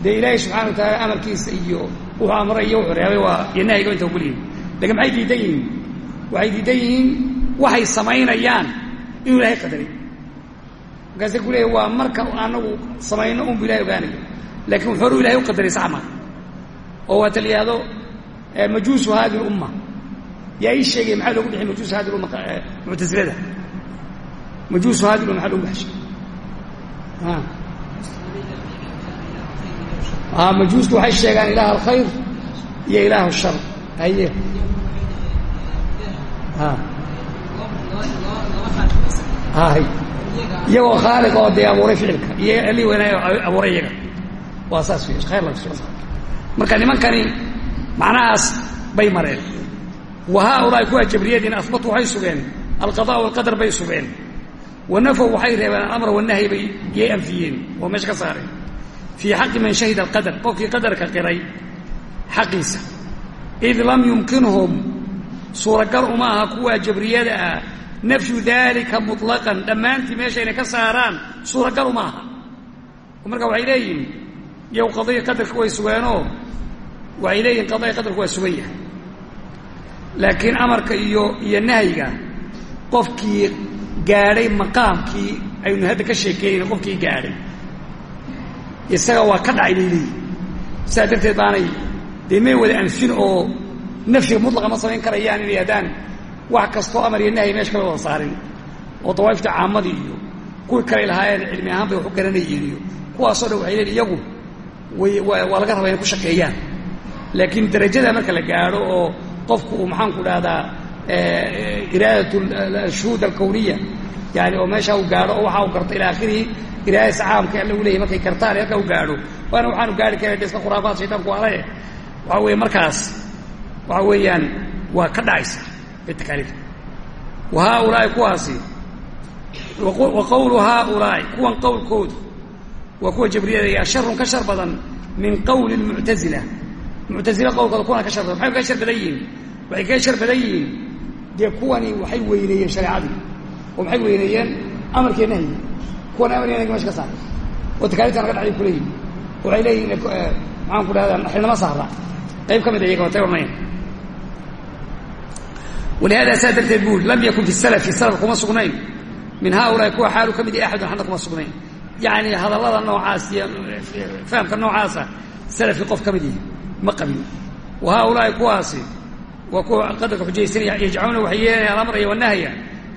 dee ilaahay subxana wa taala amarkiisa iyo wuxuu amray iyo reebay waa iyo nahyiga inta ogol yihiin. Lakin maxay diidan waxay diidan yihiin waxay samaynayaan inuu ilahay qadaray markaase ku leeya waa marka anagu samayno unbu ilahay ogaanayo laakiin wuxoru ilahay u qadaray sax oo waa ta la yihahdo majuusu hadi lumma yaa ii sheegay maxaa loogu bixiyay majuusu hadi lumma muctasilada majuusu hadi lumma maxaa loogu baxshay a majuustu waxay sheegaan ilaah alkhayr iyo ilaah shar. Haye. Hay. Iyagoo khaaliq oo dee abuuray ficilka iyo ali weynaayo abuuray iyaga. Waa saas wey khayr soo marka nimankani macnahaas bay mareen wa haaulaai kuwa jabriyadiina ahbatu waxay sugeen alqada walqadar bay sugeen. Wa nafow waxay reebeen alamra wanahyi bay yay anfiyeen oo meesha ka saareen. Fii xaqi man shahida alqadar qofkii qadarka qiray xaqiisa. Id lam yumkinhum suuragal uma aha kuwa jabriyada ah. Nafyu dalika muطlaqan dhammaantii meesha inay ka saaraan suuragal uma aha. Marka waxay leeyihiin iyow qadaya qadarka way sugeenoo waxay leeyihiin qadaya qadarku waa sugan yahay laakiin amarka iyo iyo nahyiga qofkii gaadhay maqaamkii aynu hadda ka sheekeynayna qofkii gaadhay. Isaga waa ka dhacay bay leeyihiin sidaa darteed baanay dee may wada anfin oo nafyiga mutlaqa ma samayn karayaan inay haddaan wax kastoo amar iyo nahyi meesha kala wada saarin oo dawaifta caamadii iyo kuwii kaley lahaayeen cilmi ahaan bay wax u garanayeen iyo kuwaasoo dhan waxay leeyiin iyagu way waa laga rabaa inay ku shaqeeyaan laakiin darajada marka la gaadho oo qofku uu maxaanku dhahdaa iraadat ashuhuud alkawniya. Yani oo meeshaa uu gaadho oo waxa uu garto ila akhirihi iraadadiis caamka alla u leeyay markay gartaan halka u gaadho waana waxaanu gaari karan de khuraafaad shaytaanku ale waxa weeye markaas waxa weeyaan waa ka dhacaysa bitakaaliif wa haaulaai kuwaasi wa qawlu haaulaai kuwan qowlkoodu waa kuwa jabriyada yaa sharun ka shar badan min qawli lmuctazila muctazila qowlkooda kuwana ka shar badan maxay kaga shar yihiin? Waxay kaga shar yihiin? Dee kuwani waxay weyneeyeen shareecadii oo maxay weyneeyeen? Amarkii nahyi kuwana amar nahyiga meesha ka saaray oo takaaliifta naga dhacday kuleeyihin waxay leeyihiin maxaan ku dhahdaa xilnama saara qayb ka mid a iyaga watay odhanaya walihada saa darteed buu lam yakun fi salafi salaf kuma sugnayn. Min haaulaai kuwa xaalu ka mid yahi axadun xadna kuma sugnayn. Yacni hadallada noocaas iyo fahamka noocaasa salafkii qof ka mid yahi ma qabin wa kuwaasi waa kuwa qadarka xujaysanaya yajcaluuna waxay yeelayaan alamra iyo wanahya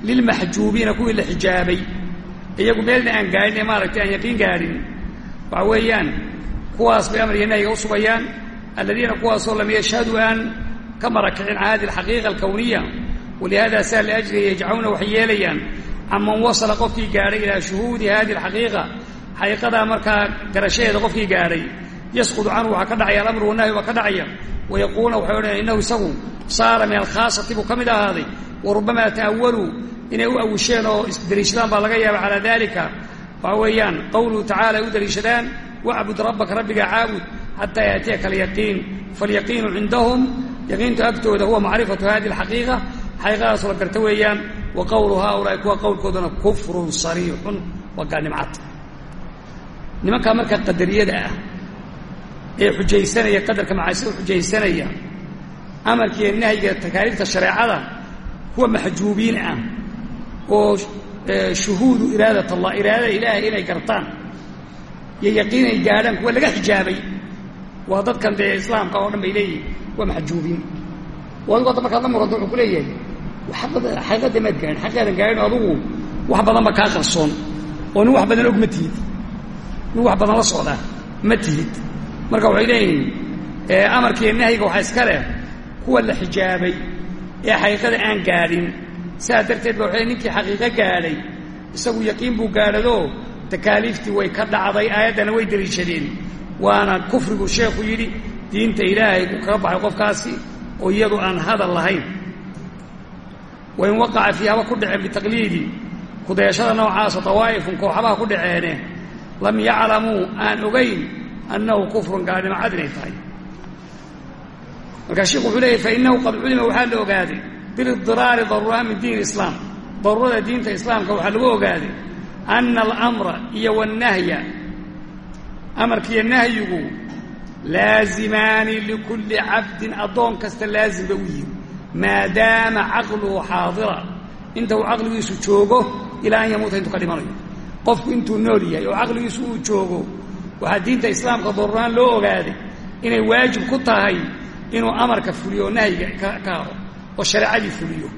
lilmaxjuubiina kuwii la xijaabay. Iyagu meelna aan gaadhin ee maaragtay aan yaqiin gaadhin waxa weeyaan kuwaas bay amar iyo nahyiga u sugayaan aladiina kuwaasoo lam yashhaduu aan ka marakicin can hadi alxaqiiqa alkawniya walihada saa liajlihi yajcaluuna waxay yeelayaan caman wasala qofkii gaadhay ilaa shuhuudi hadi alxaqiiqa xaqiiqadaa markaa garashaheeda qofkii gaadhay yasqudu canhu waxaa ka dhacaya alamru wanahyi waa ka dhacaya. Wayaquuluna waxay odhanaya innahu isagu saara min alkhaasati buu ka mid ahaaday. Wa rubamaa ta'awaluu inay u awisheen oo isdeliishadaan baa laga yaaba calaa dalika waxa weeyaan qowluhu tacala ay u deliishadaan wacbud rabbaka rabbigaa caabud xataa yaatiyaka alyaqiin. Falyaqiinu cindahum yaqiintu agtooda huwa macrifatu hadi alxaqiiqa xaqiiqadaasoo la garta weeyaan wa ee xujaysanaya qadarka macaasida xujaysanaya amarkiiyo nahyiga takaaliifta shareecada kuwa maxjuubiin ah oo shuhuudu iraadat allah iraadada ilaahay inay gartaan iyo yaqiin ay gaadhaan kuwa laga xijaabay waa dadkan dee islaamka oo dhan bay leeyihiin waa maxjuubiin adigu hadda markaad la muranto wuxuu ku leeyahay xaqiiqadda maad gaadhin xaqiiqadan gaadhin adigu wax badanba kaa qarsoon oo nin wax badan og ma tihid nin wax badan la socdaa ma tihid marka waxay leeyihiin amarkiiyo nahyiga waxaa iska leh kuwa la xijaabay ee xaqiiqada aan gaadhin. Sidaa darteed ba waxay ninkii xaqiiqo gaadhay. Isagu yaqiin buu gaadhadoo takaaliiftii way ka dhacday aayaddana way deliishadeen waana kufrigu sheekhu yidhi diinta ilaahay ku kaga baxay qofkaasi oo iyadu aan hadal lahayn. Wain waqaca fii haba ku dhaceen bitaqliidi kudayashada noocaasa dawaa'ifun kooxabaha ku dhaceene lam yaclamuu aan ogayn annahu kufrun gaalnimo cad inay tahay markaa sheikhu wuxuu leeyahy fainahu qad culima waxaa la ogaaday bilidiraari daruuraha min diin islaam daruurada diinta islaamka waxaa lagu ogaaday ana alamra iyo wannahya amarkiiyo nahyigu laazimaani likulli cabdin addoon kasta laazim ba u yihiin maadaama caqluhu xaadira inta uu caqligiisu joogo ilaa an yamuuta intuu ka dhimanayo qofku intuu nool yahay oo caqligiisu uu joogo waxaa diinta islaamka daruuraan loo ogaaday inay waajib ku tahay inuu amarka fuliyo oo nahyiga ka haro oo shareecadii fuliyo.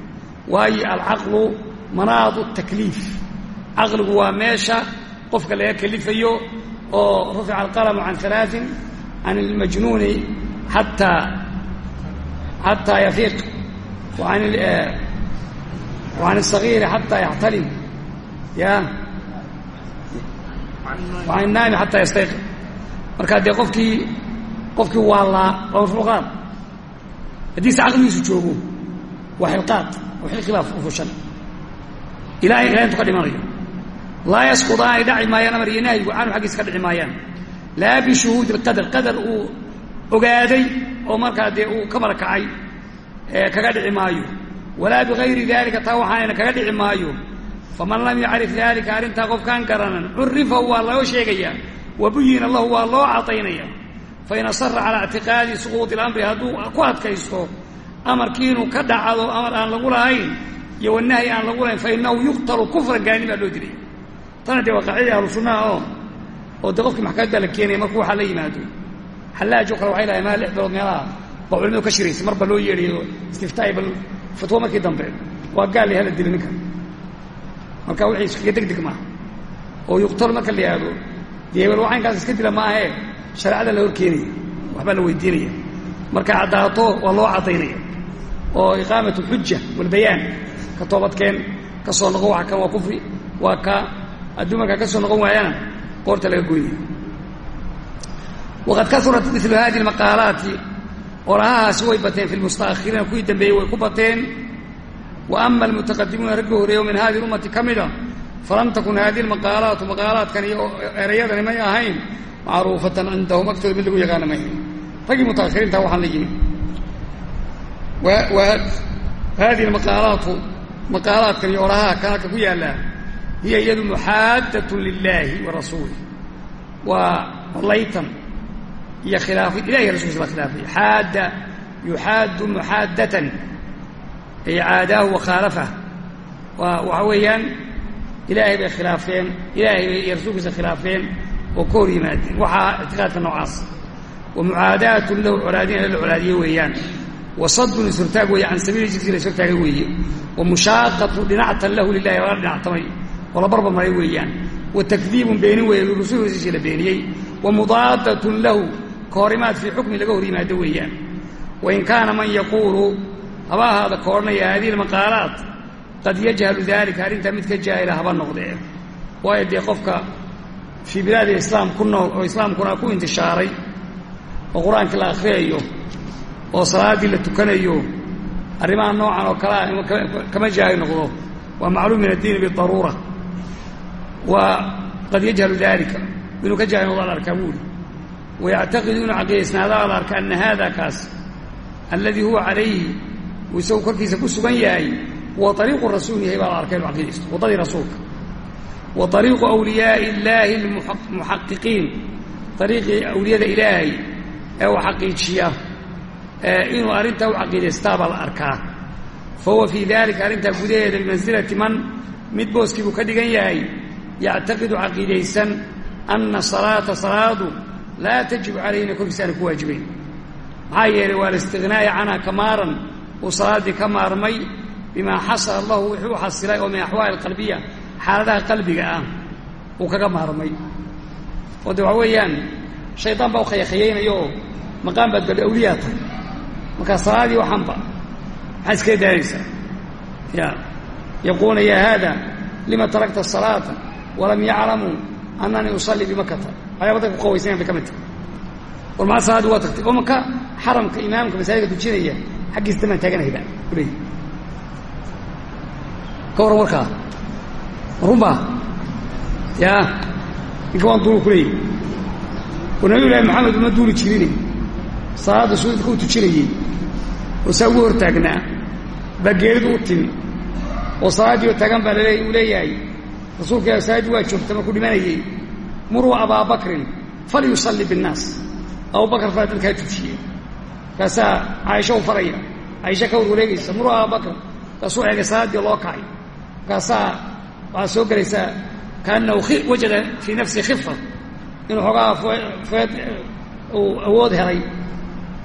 Waayo alcaqlu manaadu takliif caqligu waa meesha qofka laga kalifayo oo rufica alqalamu can halaain can اlmajnuuni xataa yafiiq an اsagiiri eh, xataa yaxtalim. Ya an naami xataa yastayqi. Markaa dee qofkii qofkii waa laa waa mafruqaad haddiise caqligiisu joogo waa xilqaad oo xilqi baa fushan. Ilahay ilaintu ka dhimanayo laa yasquda ay dhaci maayaan amar iyo nahyigu canhu xaggiisa ka dhici maayaan. Laa bishuhuudi اlqadar qadar uu ogaaday oo markaa dee uu ka marakacay kaga dhici maayo. Walaa bigayri dalika taa waxaanayna kaga dhici maayo faman lam yacrif dalika arrintaa qofkaan garanan curifahu waa loo sheegayaa wa lahu waa loo cadaynaya fain asara calaa ictiqaadi suquuط اlamri hadduu ku adkaysto amarkii inuu ka dhacdo amar aan lagu lahayn iyo wanahyi aan lagu lahayn fainahu yuqtalu kufran gaani baa loo dilay tana dee waa qaacidai ahlu oo oo dee qofkii maxkamad baa la keenaya markuu waxaa la yimaado. Xallaajo kale waxay lahay maa lix bilood meelaha baa culimadu ka shiraysay marba loo yeedhayo istiftaay bal fatwo markii dambe waa gaal hala dili ninkan marka wixii iskaga deg maaha. Oo yuqtalu marka la yihahdo dee hebel iska dila maahee shareecada la hor keenaya waxbaa la weydiinaya. Markay caddaato waa loo caddaynaya. Oo iqaamat alxuja walbayaan ka toobadkeen ka soo noqon waxa kan waa kufri waa ka hadduu markaa ka soo noqon waayana qoorta laga goynaya waqad kaurat milu hadi maqaalaati orahahaasi way bateen fi lmustaahiriina kuwii dambeeyey way ku bateen wa ama almutaqadimuuna raggi horeeyo min hadi ummati ka mida falam takun hadihi maqaalaatu maqaalaadkan iyo erayadani may ahayn macruufatan cindahum agtooda mid lagu yaqaana may raggii mutaahiriinta waxaan la yimi hadihi maqaalaatu maqaalaadkan iyo orahaha kan halka ku yaallaa hiya iyadu muxaaddatun lilaahi wa rasuulih waa laytan iyo khilaafid ilahi rasulkiisa baa khilaafay xaadda yuxaaddu muxaaddatan ay caadaahu wa khaalafah waa waxa weeyaan ilaahay bay khilaafeen ilaahay bay iyo rasuulkiisa khilaafeen oo ka hor yimaadeen. Waxaa ictiqaadka noocaas. Wa mucaadaatun lahu colaadin la colaadiye weeyaan. Wa sadun ishortaag weeye can sabiili jidkii la ishortaagay weeye. Wa mushaaqatu dhinactan lahu lilahi lala dhinactamay oo la barba maray weeyaan. Wa takdiibun beenin weeye lirasuulkiisa la beeniyey. Wa lahu ka horimaad fii xukmi laga hor yimaado weeyaan. Wain kaana man yaquulu haba ahaada ka odhanaya hadihi almaqaalaat qad yajhalu dalika arrintaa mid ka jaahila haba noqdee. Waayo dee qofka fii bilaadi islaam ku nool oo islaamkuna ku intishaaray oo qur'aankii la akhriyayo oo salaaddii la tukanayo arrimaha noocan oo kalea in kama jaahil noqdo waa macluum min addiini bidaruura wa qad yajhalu dalika inuu ka jaahil noqdo ala arkaa buuri. Wayactaqidu inuu caqiidaysnaada ala arka ana haada kaas alladii huwa calayhi uu isagu korkiisa ku sugan yahay. Wa ariiqu rasuul yahay baa la arkay caqiidaysto waddadii rasuulka. Wa ariiqu awliyaai illaahi almuxaqiqiin ariiqii awliyada ilaahay ee uu xaqiijiya inuu arrintaa u caqiidaystaa baa la arkaa. Fa huwa fii dalika arrintaa gudaheeda bimansilati man mid booskii buu ka dhigan yahay yactaqidu caqiidaysan ana salaata salaadu laa tajibu calayhi inay korkiisa aana ku waajibayn maxaa yeelay waa listignaa'i canha kamaaran uu salaaddii ka maarmay bimaa xasala lahu wuxuu xasilay oo min axwaali alqalbiya xaaladaha qalbiga ah uu kaga maarmay. Oo de waxa weeyaan shaydaan baa u khayakhayaynaya oo maqaan baad badha awliyaa tahay. Markaa salaadii waxaanba maxaad iskaga daanaysaa ya yaquuluna ya haada lima tarakta asalaata walam yaclamuu annanii usallii bimakata waxyaaba dadka ku qawaysanyan bay ka mid tahay. War maa salaaddii waa tagtay? Oo maka xaramka imaamka masaajidka tujinaya xaggiisa damaan taaganahayba uleey ka warran warkaa runbaa ya ninka waan duulu ku leeyahy oo nabiyu llaahi maxamed uma duuli jirine salaadda suu dadka u tujinayey oo saa ugu hortaagnaa. Baa geeridu u timi. Oo salaaddii oo taagan baa lale uu leeyahay. Rasuulka ilah salaaddii waa joogta markuu dhimanayey muruu abaa bakrin falyusalli biاnnaas abubakar fala dadkaa tujiye markaasaa caaisha u faraya. Caaisha ka warwareegaysa muruu abaa bakr kaasuu eegay salaaddii loo kacay. Markaasaa waxaad soo gelaysaa kaanahu wajada fii nafsi khifa inuu xoogaa feed uu awood helay.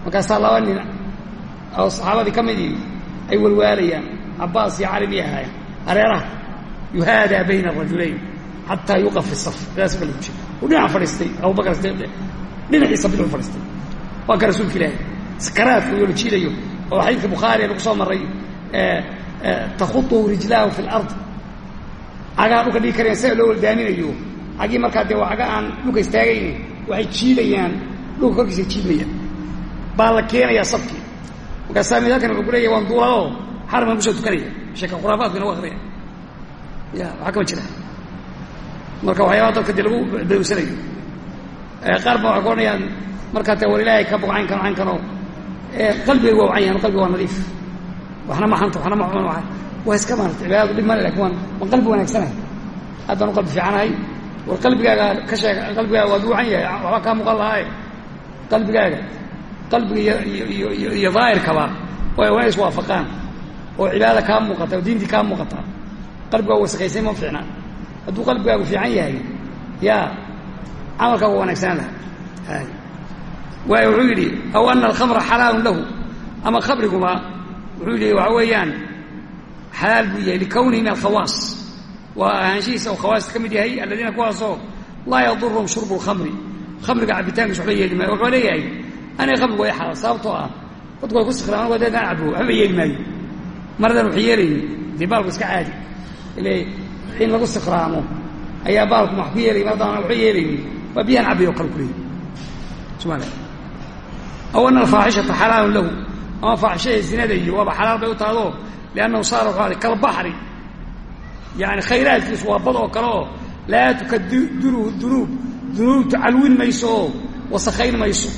Markaasaa laba nin oo saxaabadii ka midii ay walwaalayaan cabbaas iyo cali miyay ahaayeen? Hareeraha yuhaadaa bayna arajulayn xataa yuqaf fi saf. Sidaas baa lagu jira uu dhinac fadhiistay abubakar dhinaciisa biduu fadhiistay. Waa ka rasuulka ilaahay sakaraadka iyo la jiidayo oo xadiidka bukhaariya lagu soo maray takhutuhu rijlaahu fi lard cagaa dhulka dhigi kareen sida loo waldaaminayo cagii markaa dee waa caga aan dhulka istaagayni waxay jiidayaan dhulka korkiisa jiidmayaan baa la keenayaa sabkii markaasaa mid halkan wuxuu ku leeyahy waan duulao xaraman ku soo tukanaya sheeka khuraafaadka inagu akriya ya waxaa kama jira marka waxyaabaha dadka dee lagu dawsanayo qaar ba waxay ku odhanayaan qalbigay waa wacan yahan qalbiga waa nadiif. Waxna ma xanto waxna ma xuman waa iska maarata cibaadadu dhib male laakiin waan waan qalbi wanaagsanahay. Aad baan u qalbi fiicanahay war qalbigaaga ka sheeg qalbigaaga waa duucan yahay waxba kaa muuqan lahaaye qalbigaaga qalbiga iyo iyo iyo daahirkaba waa waa iswaafaqaan oo cibaadada kaa muuqata diintii kaa muuqata. Qalbigaa wasakaysay ma fiicnaa hadduu qalbigaagu fiican yahay yaa camalkaaga wanaagsanaan laha waayo wuxuu yidhi aw ana alkhamra xalaalun lahu. Ama khamriguma wuxuu yidhi waxa weeyaan xalaal buu yahay likawnihi min alkhawaas. Waa ahaanshihiisa oo khawaasta ka mid yahay aladiina kuwaasoo laa yaduruhum shurbu lkhamri khamriga cabitaankiisa waxba yeeli maayo wuxuu leeyahay aniga khamrigu way xalaal sababtoo ah dadku way ku sikraan anigu haddaan cabo waxba yeeli maayo. Maradan waxay yeelayni dee iska caadi. Ile in lagu sikraamo ayaa baalku wax ku yeelay mar haddaan waxba yeelayni waa biyahan cabay oo kale ku aw ana alfaaxishata xalaalun lahu ama faaxishada zinada iyo waaba xalaal bay u tahdo liannahu saara wuxuu aday kalbaxri yani khayraadkiisu waa bad oo kale oo laa tukadiruhu dunuub dunuubtu calwin mayso oo wasakhayn mayso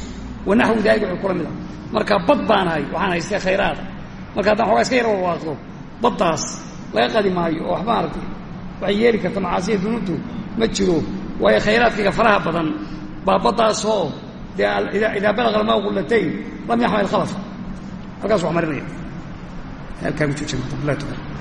wa naxwu dalika wuxuu kula mid ah marka bad baan ahay waxaan haystay khayraada marka haddaan xoogaa iska yar warwaaqdo baddaas laga qadi maayo oo waxba aragtay yeeli karta macaasiya dunuubtu ma jiro waayo badan baa dee idaa balaqa almaa qullatayn lam yaxmal khalaf halkaas wax marinaya halkaa tawfiiq